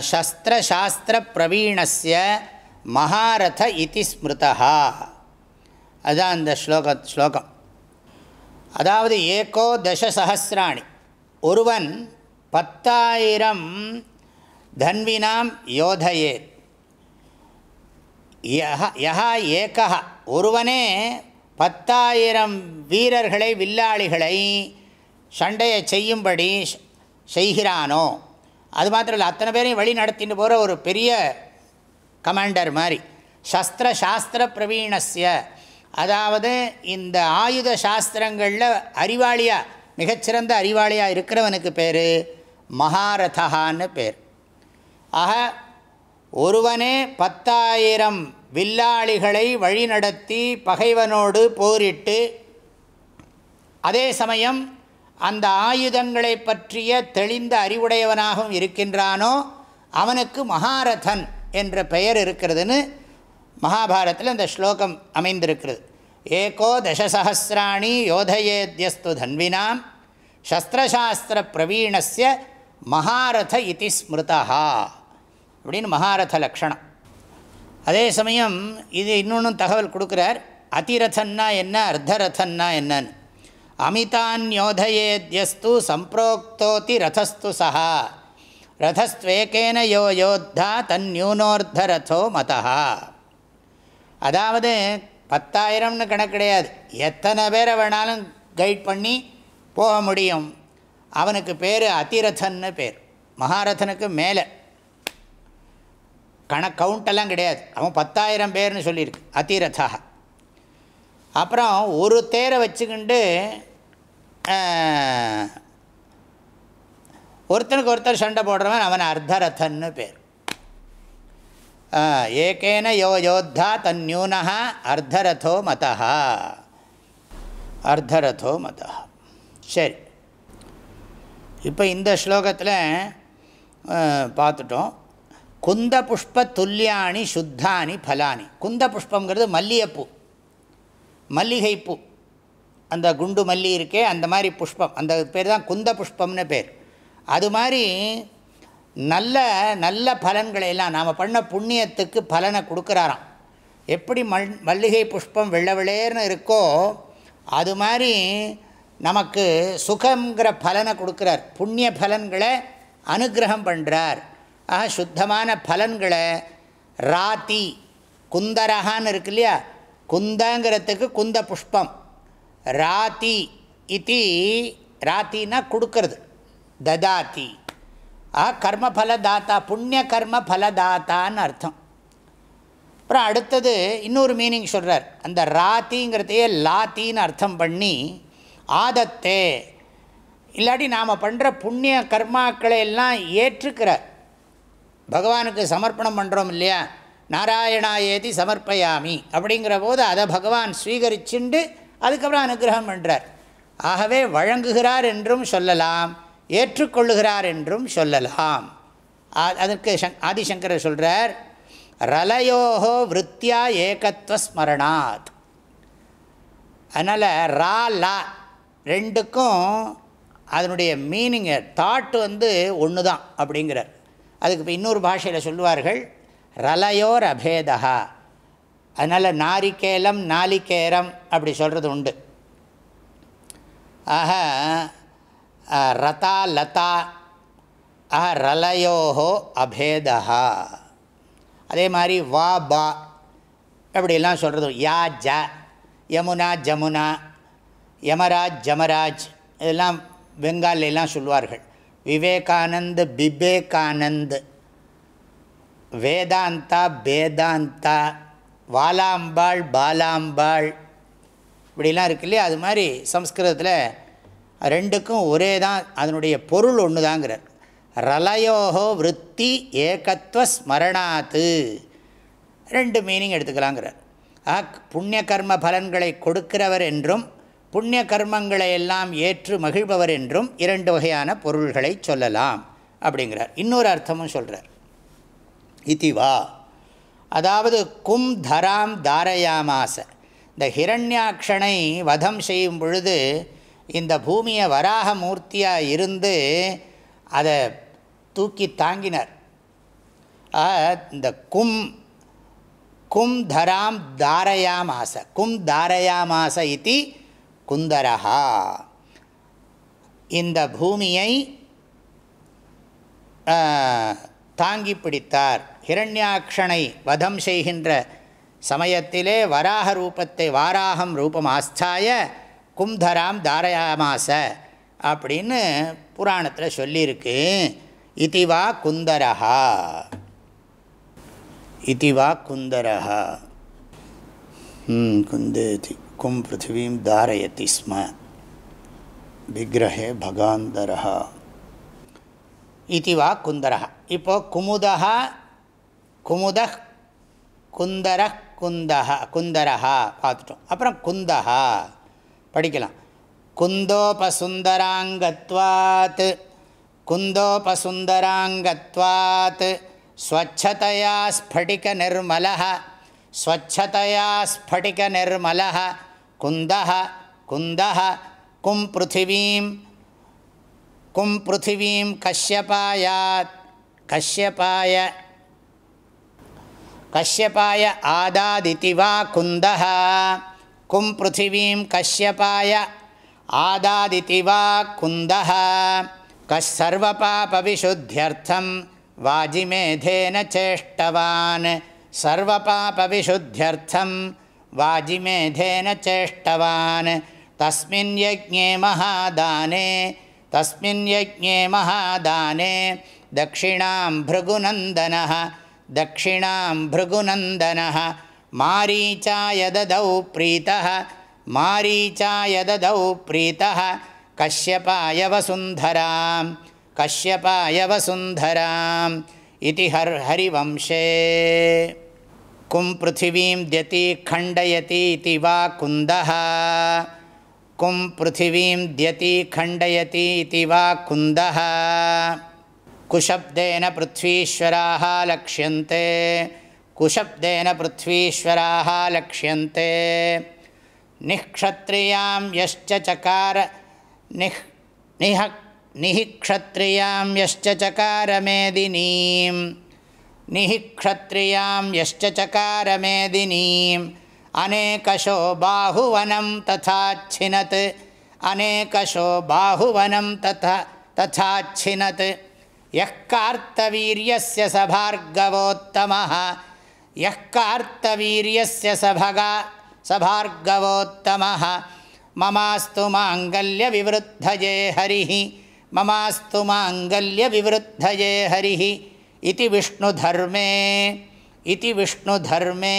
சஸ்திரசாஸ்திர பிரவீணஸ்ய மகாரத இதி ஸ்மிருதா அதுதான் அந்த ஸ்லோக ஸ்லோகம். அதாவது ஏகோ தசசஹசிராணி ஒருவன் பத்தாயிரம் தன்வினாம் யோதையே யஹா ஏகா ஒருவனே பத்தாயிரம் வீரர்களை வில்லாளிகளை சண்டையை செய்யும்படி செய்கிறானோ? அது மாத்திரம் இல்லை அத்தனை பேரையும் வழி நடத்திட்டு போகிற ஒரு பெரிய கமாண்டர் மாதிரி. சஸ்திர சாஸ்திர பிரவீணஸ்ய. அதாவது இந்த ஆயுத சாஸ்திரங்களில் அறிவாளியாக மிகச்சிறந்த அறிவாளியாக இருக்கிறவனுக்கு பேர் மகாரதான்னு பேர். ஆக ஒருவனே பத்தாயிரம் வில்லாளிகளை வழிநடத்தி பகைவனோடு போரிட்டு அதே சமயம் அந்த ஆயுதங்களை பற்றிய தெளிந்த அறிவுடையவனாகவும் இருக்கின்றானோ அவனுக்கு மகாரதன் என்ற பெயர் இருக்கிறதுன்னு மகாபாரத்தில் இந்த ஸ்லோகம் அமைந்திருக்கிறது. ஏகோ தசசஹசிராணி யோதயேத்யஸ்து தன்வினாம் சஸ்திரசாஸ்திர பிரவீணஸ்ய மகாரத இதி ஸ்மிருதா அப்படின்னு மகாரத லக்ஷணம். அதே சமயம் இது இன்னொன்றும் தகவல் கொடுக்குறார் அதிரதன்னா என்ன அர்த்தரதன்னா என்னன்னு. அமிதான்யோதயேத்யஸ்து சம்பிரோக்தோதி ரதஸ்து சஹா ரதஸ்துவேகேன யோ யோத்தா தன்யூனோர்த்தரதோ மதா அதாவது பத்தாயிரம்னு கணக்கு கிடையாது எத்தனை பேரை வேணாலும் கைட் பண்ணி போக முடியும். அவனுக்கு பேர் அதிரதன்னு பேர். மகாரதனுக்கு மேலே. கண கவுண்டெல்லாம் கிடையாது. அவன் பத்தாயிரம் பேர்னு சொல்லியிருக்கு. அதிரதா. அப்புறம் ஒரு தேரை வச்சுக்கிண்டு ஒருத்தனுக்கு ஒருத்தர் சண்டை போடுறவன் அவன் அர்த்தரதன்னு பேர். ஏகேன யோ யோத்தா தன்யூனா அர்த்தரதோ மதா அர்த்தரதோ மதா சரி. இப்போ இந்த ஸ்லோகத்தில் பார்த்துட்டோம். குந்த புஷ்ப துல்லியாணி சுத்தானி ஃபலானி குந்த புஷ்பங்கிறது மல்லிகைப்பூ. மல்லிகைப்பூ. அந்த குண்டு மல்லி இருக்கே அந்த மாதிரி புஷ்பம். அந்த பேர் தான் குந்த புஷ்பம்னு பேர். அது மாதிரி நல்ல நல்ல பலன்களை எல்லாம் நாம் பண்ண புண்ணியத்துக்கு பலனை கொடுக்குறாராம். எப்படி மல் மல்லிகை புஷ்பம் வெள்ளை வெளேர்னு இருக்கோ அது மாதிரி நமக்கு சுகங்கிற பலனை கொடுக்குறார். புண்ணிய பலன்களை அனுகிரகம் பண்ணுறார் ஆக சுத்தமான பலன்களை ராத்தி குந்தரகான்னு இருக்கு இல்லையா? குந்தங்கிறதுக்கு குந்த புஷ்பம். ராத்தி இது ராத்தின்னா கொடுக்கறது. ததாத்தி ஆ கர்மஃலதாத்தா புண்ணிய கர்ம ஃபலதாத்தான்னு அர்த்தம். அப்புறம் அடுத்தது இன்னொரு மீனிங் சொல்கிறார் அந்த ராத்திங்கிறதையே லாத்தின்னு அர்த்தம் பண்ணி ஆதத்தே. இல்லாட்டி நாம் பண்ணுற புண்ணிய கர்மாக்களை எல்லாம் ஏற்றுக்கிறார். பகவானுக்கு சமர்ப்பணம் பண்ணுறோம் இல்லையா? நாராயணா ஏதி சமர்ப்பயாமி. அப்படிங்கிற போது அதை பகவான் ஸ்வீகரிச்சுண்டு அதுக்கப்புறம் அனுகிரகம் பண்ணுறார் ஆகவே வழங்குகிறார் என்றும் சொல்லலாம் ஏற்றுக்கொள்ளுகிறார் என்றும் சொல்லலாம். அதற்கு சங் ஆதிசங்கரர் சொல்கிறார் ரலயோகோ விற்த்தியா ஏகத்துவ ஸ்மரணாத். அதனால் ரா லா ரெண்டுக்கும் அதனுடைய மீனிங்கு தாட் வந்து ஒன்று தான் அப்படிங்கிறார். அதுக்கு இப்போ இன்னொரு பாஷையில் சொல்லுவார்கள் ரலயோர் அபேதா அதனால் நாரிக்கேலம் நாலிக்கேரம் அப்படி சொல்கிறது உண்டு. ஆக ரதா லதா ஆக ரலயோஹோ அபேதா அதே மாதிரி வா பா அப்படிலாம் சொல்கிறது யா ஜ யமுனா ஜமுனா யமராஜ் ஜமராஜ் இதெல்லாம் பெங்காலிலாம் சொல்லுவார்கள். விவேகானந்த் பிபேகானந்த் வேதாந்தா பேதாந்தா வாலாம்பாள் பாலாம்பாள். இப்படிலாம் இருக்கு இல்லையா? அது மாதிரி சம்ஸ்கிருதத்தில் ரெண்டுக்கும் ஒரே தான் அதனுடைய பொருள் ஒன்று தாங்கிறார் ரலயோகோ விற்பி ஏகத்துவ ஸ்மரணாத்து. ரெண்டு மீனிங் எடுத்துக்கலாங்கிறார். ஆக் புண்ணிய கர்ம பலன்களை கொடுக்கிறவர் என்றும் புண்ணிய கர்மங்களை எல்லாம் ஏற்று மகிழ்பவர் என்றும் இரண்டு வகையான பொருள்களை சொல்லலாம் அப்படிங்கிறார். இன்னொரு அர்த்தமும் சொல்கிறார் இதிவா. அதாவது கும் தராம் தாரயாமாச. இந்த ஹிரண்யாட்சனை வதம் செய்யும் பொழுது இந்த பூமியை வராக மூர்த்தியாக இருந்து அதை தூக்கி தாங்கினார். இந்த கும் கும் தராம் தாரயாமாச கும் தாரயாமாச இது குந்தரஹா. இந்த பூமியை தாங்கி பிடித்தார். ஹிரண்யாட்சனை வதம் செய்கின்ற சமயத்திலே வராக ரூபத்தை வாராகம் ரூபம் ஆஸ்தாய கும்தராம் தாரயாமாச அப்படின்னு புராணத்தில் சொல்லியிருக்கு. இதிவா குந்தரஹா. இதிவா குந்தரஹா. குந்தேதி கும் பிருத்திவீம் தாரயதி ஸ்ம. விக்கிரகே பகாந்தரஹா. இதிவா குந்தரஹா. இப்போது குமுதா குமுத குந்தர குந்தஹ குந்தரஹா பார்த்துட்டோம். அப்புறம் குந்தஹா படிக்கலாம். குந்தோபசுந்தராங்கத்வாத் குந்தோபசுந்தராங்கத்வாத் ஸ்வச்சதையா ஸ்படிக நிர்மலः ஸ்வச்சதையா ஸ்படிக நிர்மலः குந்தः குந்தः கும் பிருத்திவீம் கும் பிருத்திவீம் கஷ்யபாயாத் கஷ்யபாய कश्यपाय आदादिति वा कुन्दः? कुं पृथिवीं कश्यपाय आदादिति वा कुन्दः? कस् सर्वपापविशुद्ध्यर्थं वाजिमेधेन चेष्टवान्। सर्वपापविशुद्ध्यर्थं वाजिमेधेन चेष्टवान्। तस्मिन् यज्ञे महादाने तस्मिन् यज्ञे महादाने दक्षिणां भृगुनन्दनः दक्षिणां भृगुनन्दनः मारीचाय ददौ प्रीतः मारीचाय ददौ प्रीतः कश्यपाय वसुन्धरां कश्यपाय वसुन्धराम् इति हर् हरिवंशे कुं पृथिवीं द्यति खण्डयति इति वा कुन्दः कुं पृथिवीं द्यति खण्डयति इति वा कुन्दः कुशब्देन पृथ्वीश्वराः लक्ष्यन्ते कुशब्देन पृथ्वीश्वराः लक्ष्यन्ते निःक्षत्रियां यश्च चकार निः निह निः क्षत्रियां यश्च चकारमेदिनीं निः क्षत्रियां यश्च चकारमेदिनीम् अनेकशो बाहुवनं तथाच्छिनत् अनेकशो बाहुवनं तथा तथाच्छिनत् यः कार्तवीर्यस्य स भार्गवोत्तमः यः कार्तवीर्यस्य स भगा स भार्गवोत्तमः ममास्तु माङ्गल्यविवृद्धये हरिः ममास्तु माङ्गल्यविवृद्धये हरिः इति विष्णुधर्मे इति विष्णुधर्मे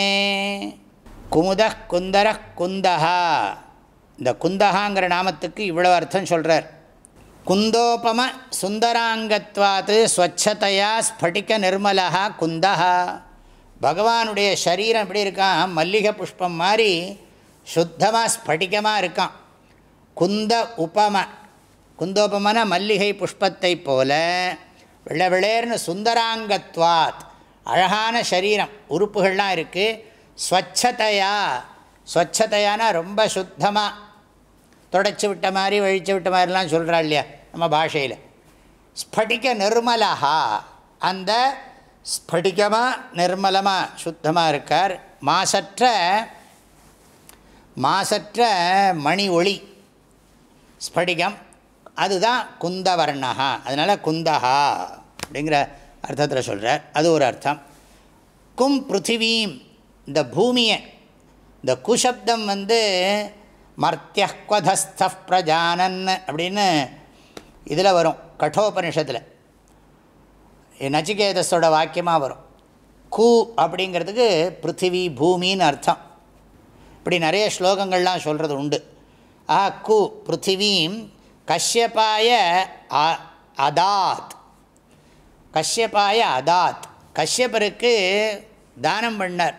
குமுதः குந்தரः குந்தஹா இந்த குந்தகாங்கிற நாமத்துக்கு இவ்வளோ அர்த்தம் சொல்கிறார் குந்தோபம சுந்தராங்கத்வாத்து ஸ்வச்சதையா ஸ்படிக நிர்மலா குந்தா பகவானுடைய சரீரம் எப்படி இருக்கான்? மல்லிகை புஷ்பம் மாதிரி சுத்தமாக ஸ்படிகமாக இருக்கான். குந்த உபம. குந்தோபமன மல்லிகை புஷ்பத்தை போல வெள்ள விளையர்னு சுந்தராங்கத்வாத். அழகான சரீரம். உறுப்புகள்லாம் இருக்குது ஸ்வச்சதையா. ஸ்வச்சதையானா ரொம்ப சுத்தமாக தொடச்சி விட்ட மாதிரி வழித்து விட்ட மாதிரிலாம் சொல்கிறா இல்லையா நம்ம பாஷையில். ஸ்படிக நிர்மலா அந்த ஸ்படிகமாக நிர்மலமாக சுத்தமாக இருக்கார். மாசற்ற மாசற்ற மணி ஒளி. ஸ்படிகம் அதுதான் குந்தவர்ணஹா. அதனால் குந்தகா அப்படிங்கிற அர்த்தத்தில் சொல்கிறார் அது ஒரு அர்த்தம். கும் பிருத்திவீம் இந்த பூமியை இந்த குசப்தம் வந்து மர்த்தியக்வதஸ்த பிரஜானன் அப்படின்னு இதில் வரும் கட்டோபனிஷத்தில். நச்சிகேதஸோட வாக்கியமாக வரும். கு அப்படிங்கிறதுக்கு பிருத்திவி பூமின்னு அர்த்தம். இப்படி நிறைய ஸ்லோகங்கள்லாம் சொல்கிறது உண்டு. ஆ கு பிருத்திவீம் கஷ்யபாய அதாத். கஷ்யபாய அதாத். கஷ்யபருக்கு தானம் பண்ணார்.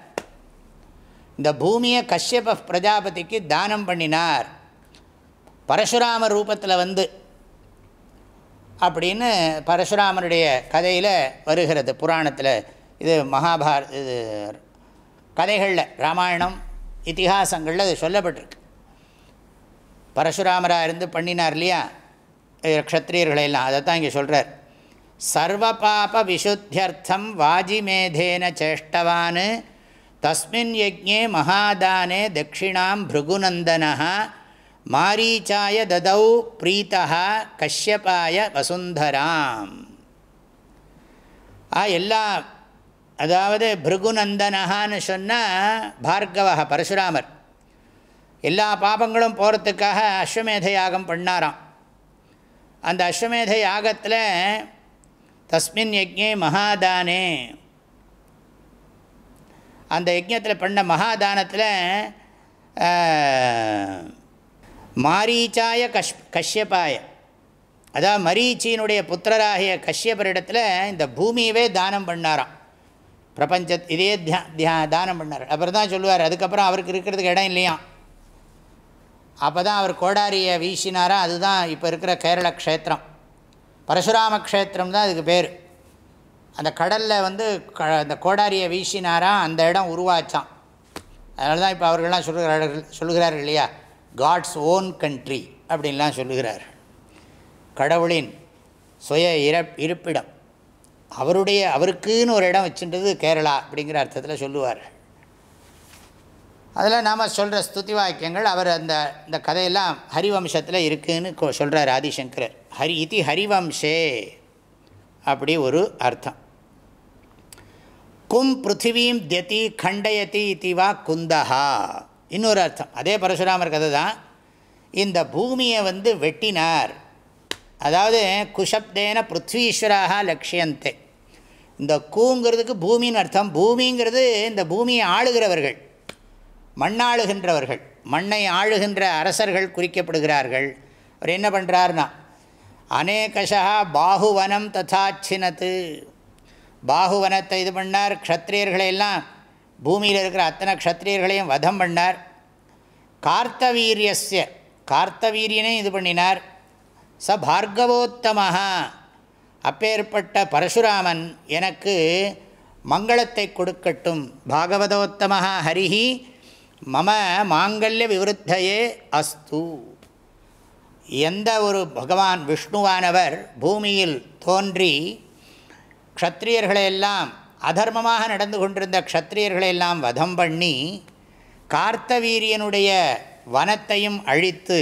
இந்த பூமியை கஷ்யப பிரஜாபதிக்கு தானம் பண்ணினார். பரசுராம ரூபத்தில் வந்து அப்படின்னு பரசுராமனுடைய கதையில் வருகிறது புராணத்தில். இது மகாபாரத் இது கதைகளில் ராமாயணம் இத்திஹாசங்களில் அது சொல்லப்பட்டிருக்கு. பரசுராமராக இருந்து பண்ணினார் இல்லையா? க்ஷத்ரியர்களையெல்லாம் அதை தான் இங்கே சொல்கிறார் சர்வ பாப விசுத்தியர்த்தம் வாஜிமேதேன சேஷ்டவான் தஸ்மின் யஜ்ஞே மகாதானே தட்சிணாம் பிருகுநந்தன மாரீச்சாய ததௌ பிரீத்தா கஷ்யபாய வசுந்தராம். ஆ எல்லா அதாவது பிருகுநந்தனஹான்னு சொன்னால் பார்கவா பரசுராமர். எல்லா பாபங்களும் போகிறதுக்காக அஸ்வமேத யாகம் பண்ணாராம். அந்த அஸ்வமேத யாகத்தில் தஸ்மின் யஜ்ஞே மகாதானே அந்த யஜ்யத்தில் பண்ண மகாதானத்தில் மாரீச்சாய கஷ் கஷ்யப்பாய அதாவது மரீச்சியினுடைய புத்திரராகிய கஷ்யபரிடத்தில் இந்த பூமியவே தானம் பண்ணாராம். பிரபஞ்ச இதே தியா தியா தானம் பண்ணார். அப்புறம் தான் சொல்லுவார் அதுக்கப்புறம் அவருக்கு இருக்கிறதுக்கு இடம் இல்லையாம். அப்போ தான் அவர் கோடாரியை வீசினாரா அதுதான் இப்போ இருக்கிற கேரள க்ஷேத்திரம். பரசுராம க்ஷேத்திரம் தான் அதுக்கு பேர். அந்த கடலில் வந்து க அந்த கோடாரியை வீசினாராம் அந்த இடம் உருவாச்சான். அதனால தான் இப்போ அவர்கள்லாம் சொல்லுகிறார்கள் சொல்லுகிறார்கள் இல்லையா? காட்ஸ் ஓன் கண்ட்ரி அப்படின்லாம் சொல்லுகிறார். கடவுளின் சுய இர இருப்பிடம். அவருடைய அவருக்குன்னு ஒரு இடம் வச்சுன்றது கேரளா அப்படிங்கிற அர்த்தத்தில் சொல்லுவார். அதில் நாம் சொல்கிற ஸ்துதி வாக்கியங்கள் அவர் அந்த இந்த கதையெல்லாம் ஹரிவம்சத்தில் இருக்குதுன்னு சொல்கிறார் ஆதிசங்கரர். ஹரி இது ஹரிவம்சே. அப்படி ஒரு அர்த்தம். கும் பிருத்திவீம் தியதி கண்டயதி இத்திவா குந்தஹா. இன்னொரு அர்த்தம். அதே பரசுராமர் கதை தான். இந்த பூமியை வந்து வெட்டினார். அதாவது குஷப்தேன பிருத்வீஸ்வராக லட்சியந்தே இந்த கூங்கிறதுக்கு பூமின்னு அர்த்தம். பூமிங்கிறது இந்த பூமியை ஆளுகிறவர்கள். மண்ணாளுகின்றவர்கள். மண்ணை ஆளுகின்ற அரசர்கள் குறிக்கப்படுகிறார்கள். அவர் என்ன பண்ணுறாருனா அநேகஷா பாகுவனம் ததாச்சினத்து. பாகுவனத்தை இது பண்ணார் க்ஷத்ரியர்களையெல்லாம் பூமியில் இருக்கிற அத்தனை க்ஷத்ரியர்களையும் வதம் பண்ணார். கார்த்தவீரியஸ்ய கார்த்தவீரியனே இது பண்ணினார். ச பார்கவோத்தமாக அப்பேற்பட்ட பரசுராமன் எனக்கு மங்களத்தை கொடுக்கட்டும். பாகவதோத்தமாக ஹரிஹி மம மாங்கல்ய விவருத்தையே அஸ்து. எந்த ஒரு பகவான் விஷ்ணுவானவர் பூமியில் தோன்றி க்ஷத்ரியர்களையெல்லாம் அதர்மமாக நடந்து கொண்டிருந்த க்ஷத்ரியர்களையெல்லாம் வதம் பண்ணி கார்த்தவீரியனுடைய வனத்தையும் அழித்து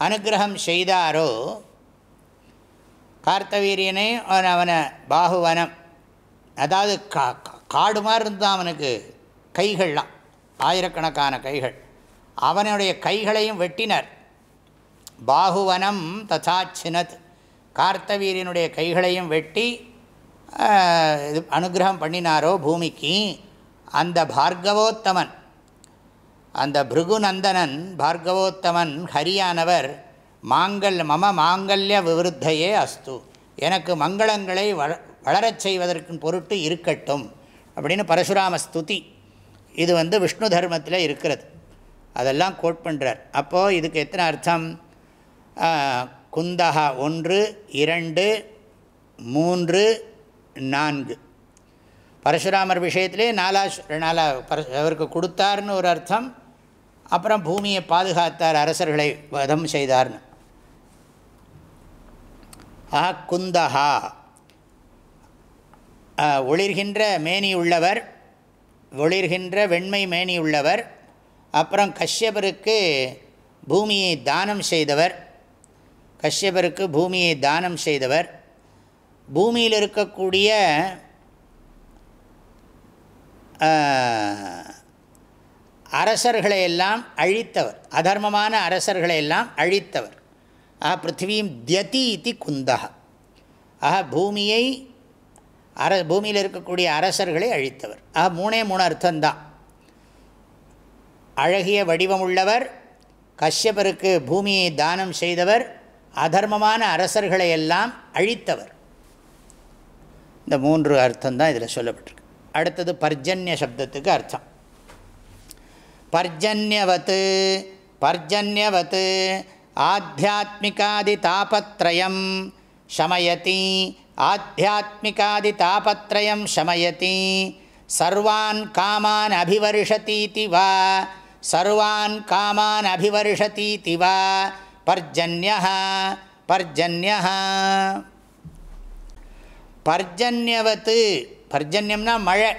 அனுகிரகம் செய்தாரோ கார்த்தவீரியனை அவன் அவனை பாகுவனம். அதாவது கா காடு மாதிரி இருந்தான் அவனுக்கு கைகள்லாம் ஆயிரக்கணக்கான கைகள். அவனுடைய கைகளையும் வெட்டினர். பாகுவனம் ததாச்சினத் கார்த்தவீரியனுடைய கைகளையும் வெட்டி இது அனுகிரகம் பண்ணினாரோ பூமிக்கு அந்த பார்கவோத்தமன் அந்த பிருகுநந்தனன் பார்கவோத்தமன் ஹரியானவர் மாங்கல் மம மாங்கல்ய விவருத்தையே அஸ்து. எனக்கு மங்களங்களை வள வளரச் செய்வதற்கு பொருட்டு இருக்கட்டும் அப்படின்னு பரசுராம ஸ்துதி. இது வந்து விஷ்ணு தர்மத்தில் இருக்கிறது. அதெல்லாம் கோட் பண்ணுறார் அப்போது இதுக்கு எத்தனை அர்த்தம்? குந்தகா ஒன்று இரண்டு மூன்று நான்கு. பரசுராமர் விஷயத்திலே நாலா நாலா பர அவருக்கு கொடுத்தார்னு ஒரு அர்த்தம். அப்புறம் பூமியை பாதுகாத்தார் அரசர்களை வதம் செய்தார்னு. ஆ குந்தகா ஒளிர்கின்ற மேனி உள்ளவர் ஒளிர்கின்ற வெண்மை மேனி உள்ளவர் அப்புறம் கஷ்யபருக்கு பூமியை தானம் செய்தவர் கஷ்யபருக்கு பூமியை தானம் செய்தவர். பூமியில் இருக்கக்கூடிய அரசர்களை எல்லாம் அழித்தவர். அதர்மமான அரசர்களை எல்லாம் அழித்தவர். ஆஹா பிருத்திவியும் தியதி இது குந்தக ஆஹா பூமியை அர பூமியில் இருக்கக்கூடிய அரசர்களை அழித்தவர். ஆஹா மூணே மூணு அர்த்தம்தான் அழகிய வடிவமுள்ளவர் கஷ்யபருக்கு பூமியை தானம் செய்தவர் அதர்மமான அரசர்களை எல்லாம் அழித்தவர். இந்த மூன்று அர்த்தம்தான் இதில் சொல்லப்பட்டிருக்கு. அடுத்தது பர்ஜன்ய சப்தத்துக்கு அர்த்தம். பர்ஜன்யவத்து பர்ஜன்யவத்து ஆத்தியாத்மிகாதி தாபத்ரயம் சமயதி ஆத்தியாத்மிகாதி தாபத்ரயம் சமயதி சர்வான் காமான் அபிவர்ஷதீதி வா சர்வான் காமான் அபிவர்ஷதீதி வா பர்ஜன்யா பர்ஜன்யா பர்ஜன்யவத்து பர்ஜன்யம்னா மழை.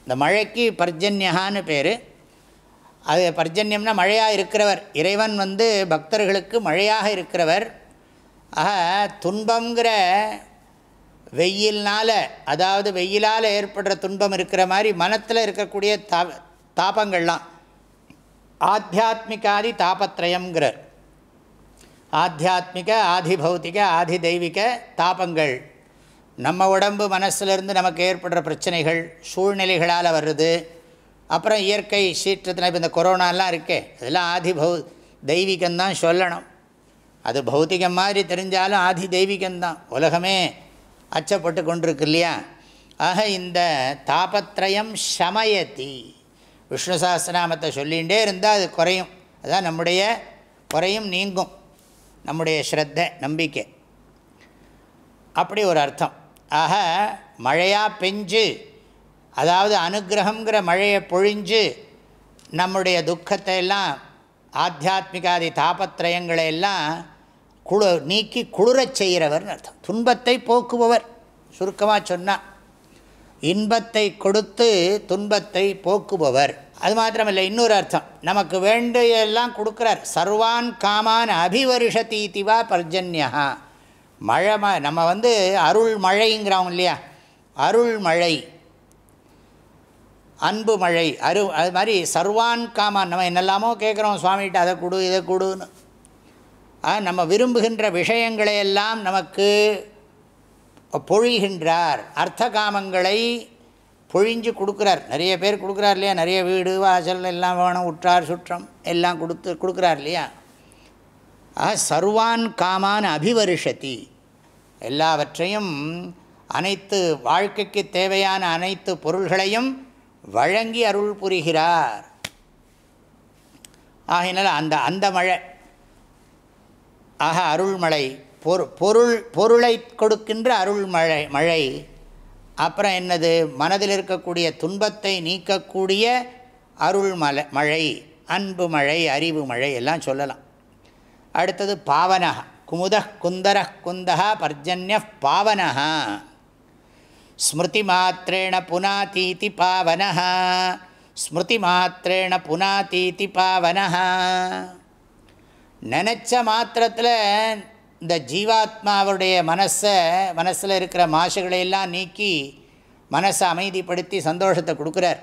இந்த மழைக்கு பர்ஜன்யகான்னு பேர். அது பர்ஜன்யம்னா மழையாக இருக்கிறவர். இறைவன் வந்து பக்தர்களுக்கு மழையாக இருக்கிறவர். ஆக துன்பங்கிற வெயில்னால் அதாவது வெயிலால் ஏற்படுற துன்பம் இருக்கிற மாதிரி மனத்தில் இருக்கக்கூடிய தா தாபங்கள்லாம். ஆத்தியாத்மிகாதி தாபத்ரயங்கிறார் ஆத்தியாத்மிக ஆதி பௌத்திக ஆதி தெய்வீக தாபங்கள். நம்ம உடம்பு மனசிலிருந்து நமக்கு ஏற்படுற பிரச்சனைகள் சூழ்நிலைகளால் வருது. அப்புறம் இயற்கை சீற்றத்தில் இப்போ இந்த கொரோனாலாம் இருக்கே அதெல்லாம் ஆதி பௌ தெய்வீகம்தான் சொல்லணும். அது பௌத்திகம் மாதிரி தெரிஞ்சாலும் ஆதி தெய்வீகம்தான் உலகமே அச்சப்பட்டு கொண்டிருக்கு இல்லையா? ஆக இந்த தாபத்ரயம் சமயத்தி விஷ்ணு சாஸ்திரநாமத்தை சொல்லிகிட்டே இருந்தால் அது குறையும். அதுதான் நம்முடைய குறையும் நீங்கும். நம்முடைய ஸ்ரத்த நம்பிக்கை. அப்படி ஒரு அர்த்தம். ஆக மழையாக பெஞ்சு அதாவது அனுகிரகங்கிற மழையை பொழிஞ்சு நம்முடைய துக்கத்தை எல்லாம் ஆத்தியாத்மிகாதி தாபத்திரயங்களை எல்லாம் குளு நீக்கி குளிரச் செய்கிறவர்னு அர்த்தம். துன்பத்தை போக்குபவர். சுருக்கமாக சொன்னால் இன்பத்தை கொடுத்து துன்பத்தை போக்குபவர். அது மாத்திரமில்லை இன்னொரு அர்த்தம். நமக்கு வேண்டியெல்லாம் கொடுக்குறார். சர்வான் காமான் அபிவருஷதீதிவா பர்ஜன்யா. மழை ம நம்ம வந்து அருள் மழைங்கிறோம் இல்லையா? அருள் மழை அன்பு மழை அரு அது மாதிரி சர்வான் காமான். நம்ம என்னெல்லாமோ கேட்குறோம் சுவாமிகிட்ட அதை கொடு இதை கொடுன்னு. நம்ம விரும்புகின்ற விஷயங்களையெல்லாம் நமக்கு பொழிகின்றார். அர்த்த காமங்களை பொழிஞ்சு கொடுக்குறார். நிறைய பேர் கொடுக்குறார் இல்லையா? நிறைய வீடு வாசல் எல்லாம் வேணும் உற்றார் சுற்றம் எல்லாம் கொடுத்து கொடுக்குறார் இல்லையா? ஆக சர்வான் காமான் அபிவருஷதி. எல்லாவற்றையும் அனைத்து வாழ்க்கைக்கு தேவையான அனைத்து பொருள்களையும் வழங்கி அருள் புரிகிறார். ஆகினால் அந்த அந்த மழை ஆக அருள்மழை பொரு பொருள் பொருளை கொடுக்கின்ற அருள் மழை மழை அப்புறம் என்னது? மனதில் இருக்கக்கூடிய துன்பத்தை நீக்கக்கூடிய அருள் மலை மழை அன்பு மழை அறிவு மழை எல்லாம் சொல்லலாம். அடுத்தது பாவனக குமுத குந்தர குந்தகா பர்ஜன்ய பாவனக ஸ்மிருதி மாத்திரேண புனாதீதி பாவனக ஸ்மிருதி மாத்திரேண புனாதீதி பாவனக நினச்ச மாத்திரத்தில் இந்த ஜீவாத்மாவுடைய மனசை மனசில் இருக்கிற மாசுகளையெல்லாம் நீக்கி மனசை அமைதிப்படுத்தி சந்தோஷத்தை கொடுக்குறார்.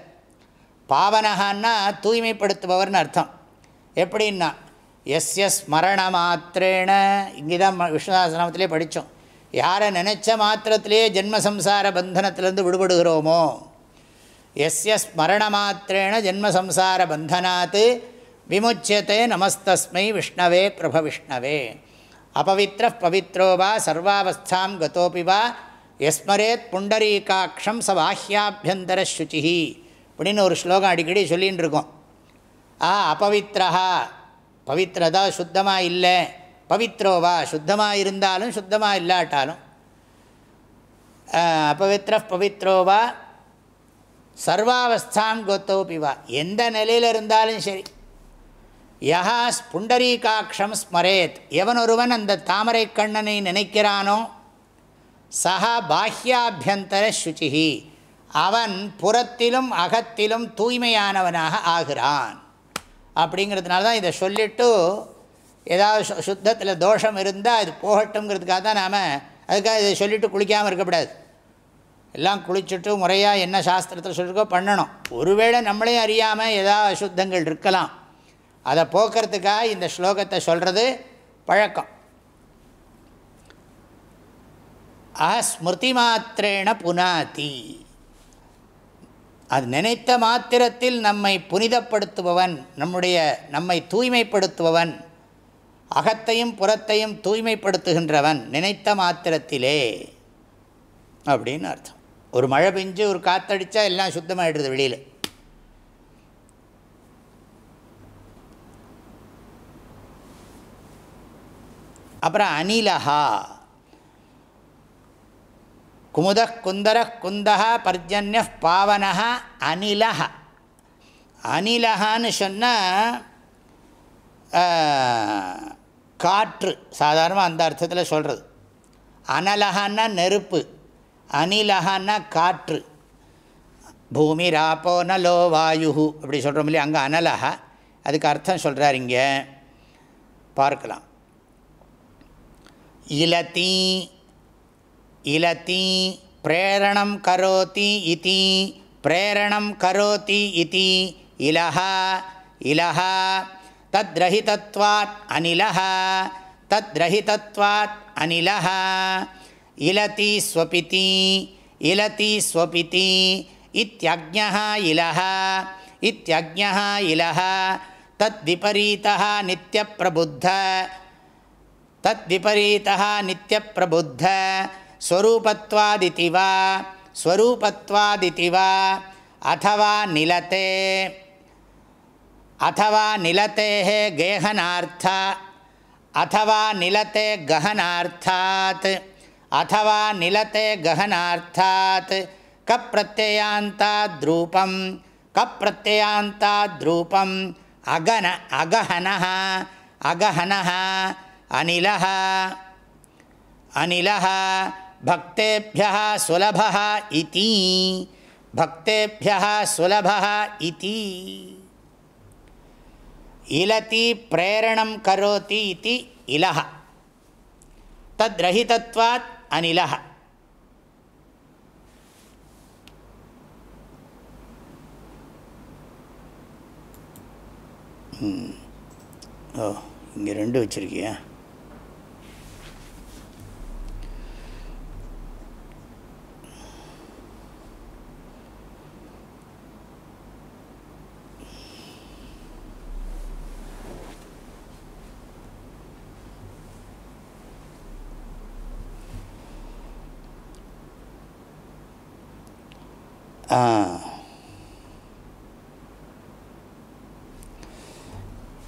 பாவனகான்னா தூய்மைப்படுத்துபவர்னு அர்த்தம். எப்படின்னா எஸ் எஸ் ஸ்மரண மாத்திரேன இங்கே தான் விஷ்ணுதாசனத்திலே படித்தோம். யாரை நினச்ச மாத்திரத்திலே ஜென்மசம்சார பந்தனத்திலேருந்து விடுபடுகிறோமோ எஸ் எஸ் ஸ்மரண மாத்திரேன ஜென்மசம்சார பந்தனாத்து விமுச்சியத்தை நமஸ்தஸ்மை விஷ்ணவே பிரபவிஷ்ணவே. அபவித்திர பவித்ரோ வா சர்வாவஸ்தாம் கதோபி வா எஸ்மரேத் புண்டரீகாட்சம் ச வாஹ்யாபியந்தர சுச்சிஹி அப்படின்னு ஒரு ஸ்லோகம் அடிக்கடி சொல்லின்னு இருக்கோம். ஆ அபவித்ரா பவித்ரதா சுத்தமாக இல்லை. பவித்ரோவா சுத்தமாக இருந்தாலும் சுத்தமாக இல்லாட்டாலும். அபவித்ர பவித்ரோவா சர்வாவஸ்தாம் கோத்தோபிவா எந்த நிலையில் இருந்தாலும் சரி. யஹா புண்டரீகாட்சம் ஸ்மரேத் எவனொருவன் அந்த தாமரை கண்ணனை நினைக்கிறானோ சஹா பாஹ்யாபியந்தர சுச்சிஹி. அவன் புறத்திலும் அகத்திலும் தூய்மையானவனாக ஆகிறான். அப்படிங்கிறதுனால தான் இதை சொல்லிவிட்டு ஏதாவது சு சுத்தத்தில் தோஷம் இருந்தால் அது போகட்டுங்கிறதுக்காக தான் நாம் அதுக்காக இதை சொல்லிவிட்டு குளிக்காமல் இருக்கக்கூடாது. எல்லாம் குளிச்சுட்டு முறையாக என்ன சாஸ்திரத்தில் சொல்லிருக்கோ பண்ணணும். ஒருவேளை நம்மளே அறியாமல் ஏதாவது அசுத்தங்கள் இருக்கலாம். அதை போக்குறதுக்காக இந்த ஸ்லோகத்தை சொல்கிறது பழக்கம். ஆ ஸ்மிருதி மாத்திரேண புனாதி. அது நினைத்த மாத்திரத்தில் நம்மை புனிதப்படுத்துபவன் நம்முடைய நம்மை தூய்மைப்படுத்துபவன் அகத்தையும் புறத்தையும் தூய்மைப்படுத்துகின்றவன் நினைத்த மாத்திரத்திலே அப்படின்னு அர்த்தம். ஒரு மழை பெஞ்சு ஒரு காற்றடிச்சா எல்லாம் சுத்தமாகிடுது வெளியில். அப்புறம் அனிலஹா குமுத குந்தர குந்தா பர்ஜன்ய பாவனா அனிலஹ அனிலஹான்னு சொன்னால் காற்று சாதாரணமாக அந்த அர்த்தத்தில் சொல்கிறது அனலஹான்னா நெருப்பு அனிலஹான்னா காற்று. பூமி ராப்போ நலோ வாயு அப்படி சொல்கிறோம் இல்லையா அங்கே அனலஹா. அதுக்கு அர்த்தம் சொல்கிறார் இங்கே. பார்க்கலாம். இலத்தி இலத்தி பிரேரணம் கரோதி இதி பிரேரணம் கரோதி இதி இலஹா இலஹா தத்ரஹிதத்வாத் அனிலஹா தத்ரஹிதத்வாத் அனிலஹா இலதி ஸ்வபிதி இலதி ஸ்வபிதி இத்தியஜ்ஞः இலஹ இத்தியஜ்ஞः இலஹ தத்விபரீதः நித்யப்பிரபுத்த தத்விபரீதா நித்தியப்பிரபுத்த ஸ்வரூபத்வாதிதி வா ஸ்வரூபத்வாதிதி வா அதவா நிலத்தே அதவா நிலத்தே கேகனார்த்தா அதவா நிலத்தே ககனார்த்தாத் அதவா நிலத்தே ககனார்த்தாத் கப்பிரத்யாந்தாத்ரூபம் கப்பிரத்யாந்தாத்ரூபம் அகன அகஹன அகஹன अनिलः अनिलः भक्तेभ्यः सुलभः इति भक्तेभ्यः सुलभः इति इलति प्रेरणं करोति इति इलः तद्रहितत्वात् अनिलः ஓ இங்கே ரெண்டு வச்சுருக்கியா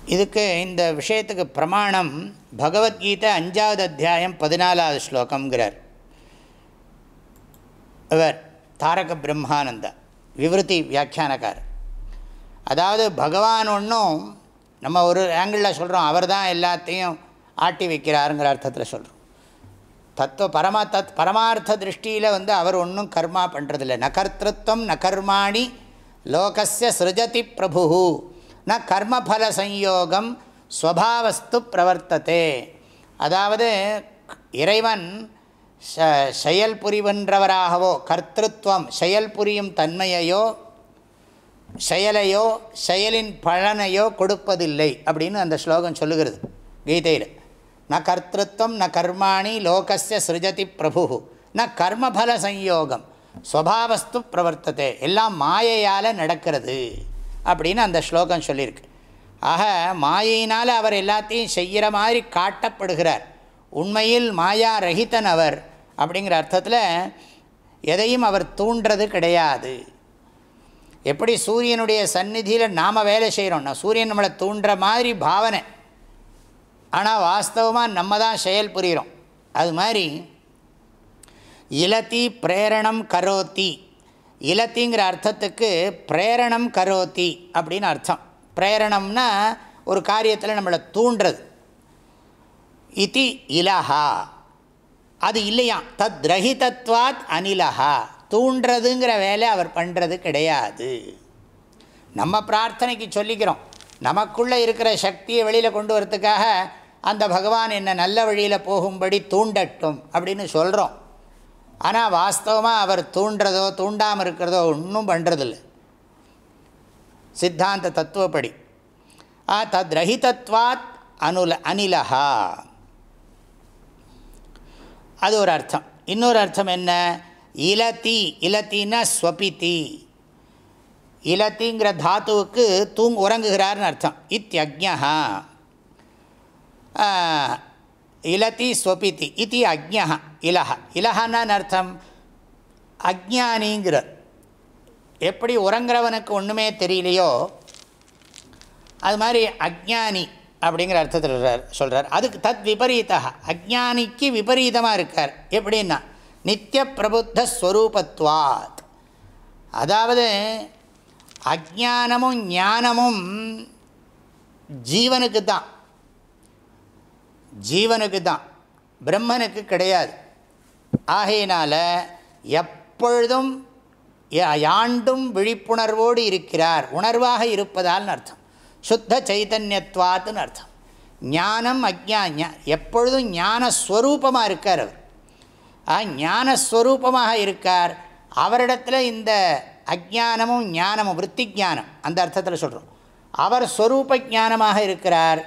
இதுக்கு இந்த விஷயத்துக்கு பிரமாணம் பகவத்கீதை அஞ்சாவது அத்தியாயம் பதினாலாவது ஸ்லோகங்கிறார் இவர் தாரக பிரம்மானந்த விவருத்தி வியாக்கியானக்கார். அதாவது பகவான் ஒன்றும் நம்ம ஒரு ஆங்கிளில் சொல்கிறோம் அவர் தான் எல்லாத்தையும் ஆட்டி வைக்கிறாருங்கிற அர்த்தத்தில் சொல்கிறோம் தத்துவ பரமா தத் பரமார்த்த திருஷ்டியில் வந்து அவர் ஒன்றும் கர்மா பண்ணுறதில்ல ந கர்த்தத்வம் ந கர்மாணி லோகஸ்ய சிருஜதி பிரபு ந கர்மபல சம்யோகம் ஸ்வபாவஸ்து பிரவர்த்ததே. அதாவது இறைவன் செயல் புரிவன்றவராகவோ கர்த்தத்வம் செயல் புரியும் தன்மையையோ செயலையோ செயலின் பலனையோ கொடுப்பதில்லை அப்படின்னு அந்த ஸ்லோகம் சொல்லுகிறது கீதையில். ந கர்த்தம் ந கர்மாணி லோகஸ்ய சிருஜதி பிரபு ந கர்மபல சம்யோகம் ஸ்வபாவஸ்து பிரவர்த்தத்தை எல்லாம் மாயையால் நடக்கிறது அப்படின்னு அந்த ஸ்லோகம் சொல்லியிருக்கு. ஆக மாயினால் அவர் எல்லாத்தையும் செய்கிற மாதிரி காட்டப்படுகிறார். உண்மையில் மாயா ரஹிதன் அவர் அப்படிங்கிற அர்த்தத்தில் எதையும் அவர் தூண்டுறது கிடையாது. எப்படி சூரியனுடைய சந்நிதியில் நாம் வேலை செய்கிறோம்னா சூரியன் நம்மளை தூண்டுற மாதிரி பாவனை. ஆனால் வாஸ்தவமாக நம்ம தான் செயல் புரிகிறோம் அது மாதிரி இலத்தி பிரேரணம் கரோத்தி. இலத்திங்கிற அர்த்தத்துக்கு பிரேரணம் கரோத்தி அப்படின்னு அர்த்தம். பிரேரணம்னா ஒரு காரியத்தில் நம்மளை தூண்டுறது. இதி இலஹா. அது இல்லையா? தத் ரஹிதத்வாத் அனிலஹா. தூண்டுறதுங்கிற வேலை அவர் பண்ணுறது கிடையாது. நம்ம பிரார்த்தனைக்கு சொல்லிக்கிறோம். நமக்குள்ளே இருக்கிற சக்தியை வெளியில் கொண்டு வரத்துக்காக அந்த பகவான் என்னை நல்ல வழியில் போகும்படி தூண்டட்டும் அப்படின்னு சொல்கிறோம் ஆனால் வாஸ்தவமாக அவர் தூண்டுறதோ தூண்டாமல் இருக்கிறதோ ஒன்றும் பண்ணுறதில்ல சித்தாந்த தத்துவப்படி. ஆ தத் ரஹிதத்வாத் அனுல அனிலஹா. அது ஒரு அர்த்தம். இன்னொரு அர்த்தம் என்ன? இலத்தி இலத்தின்னா ஸ்வபித்தி இலத்திங்கிற தாத்துவுக்கு தூங் உறங்குகிறார்னு அர்த்தம். இத்தியஜா இலத்தி ஸ்வபிதி இது அக்ஞா இலஹ இலஹான்னு அர்த்தம் அக்ஞானிங்கிறார் எப்படி உறங்குறவனுக்கு ஒன்றுமே தெரியலையோ அது மாதிரி அக்ஞானி அப்படிங்கிற அர்த்தத்தில் சொல்கிறார் சொல்கிறார் அதுக்கு தத் விபரீதா அஜ்ஞானிக்கு விபரீதமாக இருக்கார் எப்படின்னா நித்திய பிரபுத்த ஸ்வரூபத்வாத் அதாவது அஜானமும் ஞானமும் ஜீவனுக்கு தான் ஜீவனுக்கு தான் பிரம்மனுக்கு கிடையாது. ஆகையினால் எப்பொழுதும் யாண்டும் விழிப்புணர்வோடு இருக்கிறார். உணர்வாக இருப்பதால்னு அர்த்தம். சுத்த சைத்தன்யத்வாத்துன்னு அர்த்தம். ஞானம் அஜ்ஞா எப்பொழுதும் ஞானஸ்வரூபமாக இருக்கார் அவர். ஆ ஞானஸ்வரூபமாக இருக்கார். அவரிடத்தில் இந்த அஜானமும் ஞானமும் விற்பி ஞானம் அந்த அர்த்தத்தில் சொல்கிறோம் அவர் ஸ்வரூப ஞானமாக இருக்கிறார்.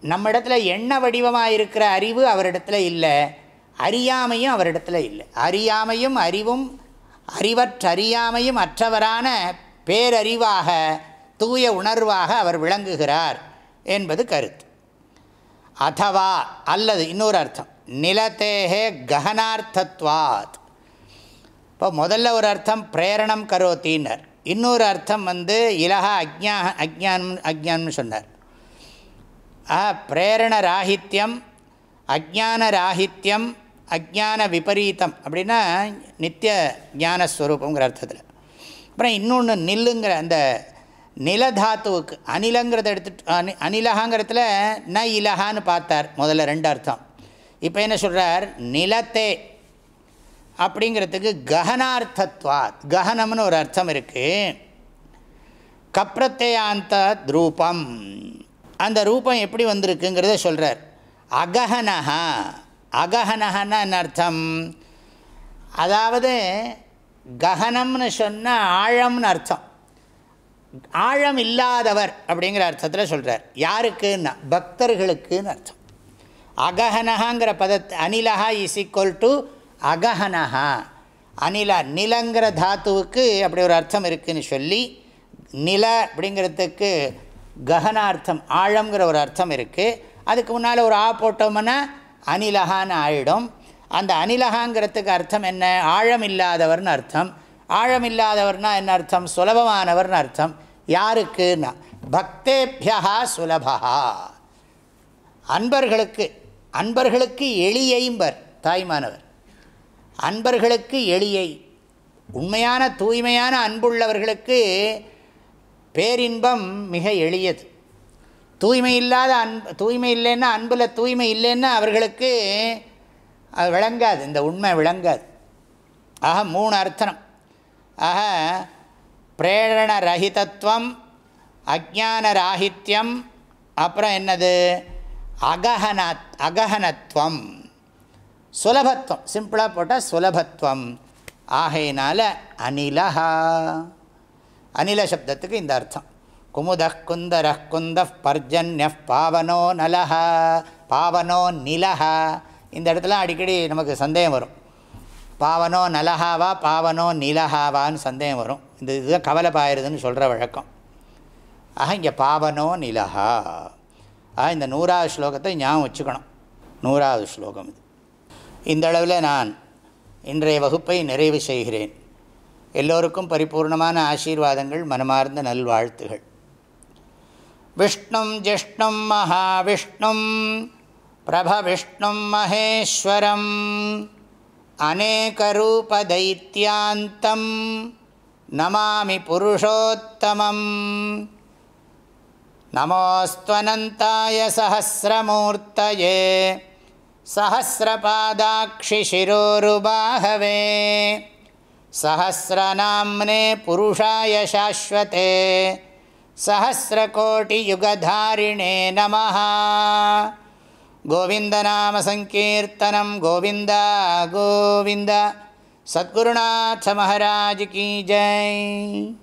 நம்ம இடத்துல எண்ண வடிவமாக இருக்கிற அறிவு அவரிடத்துல இல்லை அறியாமையும் அவரிடத்துல இல்லை. அறியாமையும் அறிவும் அறிவற்றறியாமையும் அற்றவரான பேரறிவாக தூய உணர்வாக அவர் விளங்குகிறார் என்பது கருத்து. அதவா அல்லது இன்னொரு அர்த்தம் நிலத்தேகே ககனார்த்தத்வாத். இப்போ முதல்ல ஒரு அர்த்தம் பிரேரணம் கரோத்தின்னர். இன்னொரு அர்த்தம் வந்து இலகா அக்ஞா அக்ஞான் அக்ஞான்னு சொன்னார். ஆ பிரேரண ராகித்யம் அஜான ராகித்யம் அஜான விபரீதம் அப்படின்னா நித்திய ஞானஸ்வரூபங்கிற அர்த்தத்தில். அப்புறம் இன்னொன்று நில்லுங்கிற அந்த நிலதாத்துவுக்கு அனிலங்கிறத எடுத்துட்டு அனி அனிலகாங்கிறதுல ந இலகான்னு பார்த்தார் முதல்ல ரெண்டு அர்த்தம். இப்போ என்ன சொல்கிறார் நிலத்தே. அப்படிங்கிறதுக்கு ககனார்த்தத்வாத் ககனம்னு ஒரு அர்த்தம் இருக்குது கப்ரத்தேயாந்த ரூபம் அந்த ரூபம் எப்படி வந்திருக்குங்கிறத சொல்கிறார் அகஹனஹா. அகஹனஹன்னா என்ன அர்த்தம்? அதாவது ககனம்னு சொன்னால் ஆழம்னு அர்த்தம். ஆழம் இல்லாதவர் அப்படிங்கிற அர்த்தத்தில் சொல்கிறார் யாருக்குன்னா? பக்தர்களுக்குன்னு அர்த்தம். அகஹனஹாங்கிற பதத்தை அனிலஹா இஸ் ஈக்குவல் டு அகஹனஹா. அனில நிலங்கிற தாத்துவுக்கு அப்படி ஒரு அர்த்தம் இருக்குதுன்னு சொல்லி நில அப்படிங்கிறதுக்கு ககனார்த்தம் ஆழங்கிற ஒரு அர்த்தம் இருக்குது அதுக்கு முன்னால் ஒரு ஆ போட்டோம்னா அனிலகான்னு ஆயிடும். அந்த அனிலகாங்கிறதுக்கு அர்த்தம் என்ன? ஆழம் இல்லாதவர்னு அர்த்தம். ஆழம் இல்லாதவர்னா என்ன அர்த்தம்? சுலபமானவர்னு அர்த்தம். யாருக்குன்னா? பக்தேபியா சுலபா அன்பர்களுக்கு அன்பர்களுக்கு எளியைம்பர் தாய்மானவர். அன்பர்களுக்கு எளியை உண்மையான தூய்மையான அன்புள்ளவர்களுக்கு பேரின்பம் மிக எளியது. தூய்மை இல்லாத அன்பு தூய்மை இல்லைன்னா அன்பில் தூய்மை இல்லைன்னா அவர்களுக்கு அது விளங்காது. இந்த உண்மை விளங்காது. ஆக மூணு அர்த்தம். ஆக பிரேரணரகிதத்துவம் அஜான ராகித்யம் அப்புறம் என்னது? அகஹனத் அகஹனத்துவம். சுலபத்துவம். சிம்பிளாக போட்டால் சுலபத்துவம். ஆகையினால அனிலஹா. அனில சப்தத்துக்கு இந்த அர்த்தம். குமுத குந்தர குந்த பர்ஜன்ய பாவனோ நலஹ பாவனோ நிலஹா. இந்த இடத்துல அடிக்கடி நமக்கு சந்தேகம் வரும். பாவனோ நலஹாவா பாவனோ நிலஹாவான்னு சந்தேகம் வரும். இந்த இதுதான் கவலை பாயிருதுன்னு சொல்கிற வழக்கம். ஆக இங்கே பாவனோ நிலஹா. ஆக இந்த நூறாவது ஸ்லோகத்தை ஞாபகம் வச்சுக்கணும். நூறாவது ஸ்லோகம் இது. இந்த அளவில் நான் இன்றைய வகுப்பை நிறைவு செய்கிறேன். எல்லோருக்கும் பரிபூர்ணமான ஆசீர்வாதங்கள் மனமார்ந்த நல்வாழ்த்துகள் விஷ்ணும் ஜிஷ்ணும் மகாவிஷ்ணும் பிரபவிஷ்ணும் மகேஸ்வரம் அநேகரூபதைத்தியாந்தம் நமாமி புருஷோத்தமம் நமோஸ்துவனந்தாய சஹசிரமூர்த்தயே सहस्रपादाक्षिशिरोरुबाहवे सहस्रनाम्ने पुरुषाय शाश्वते। सहस्रकोटियुगधारिणे नमः। गोविन्दनामसङ्कीर्तनं गोविन्द गोविन्द। सद्गुरुनाथ महाराज की जय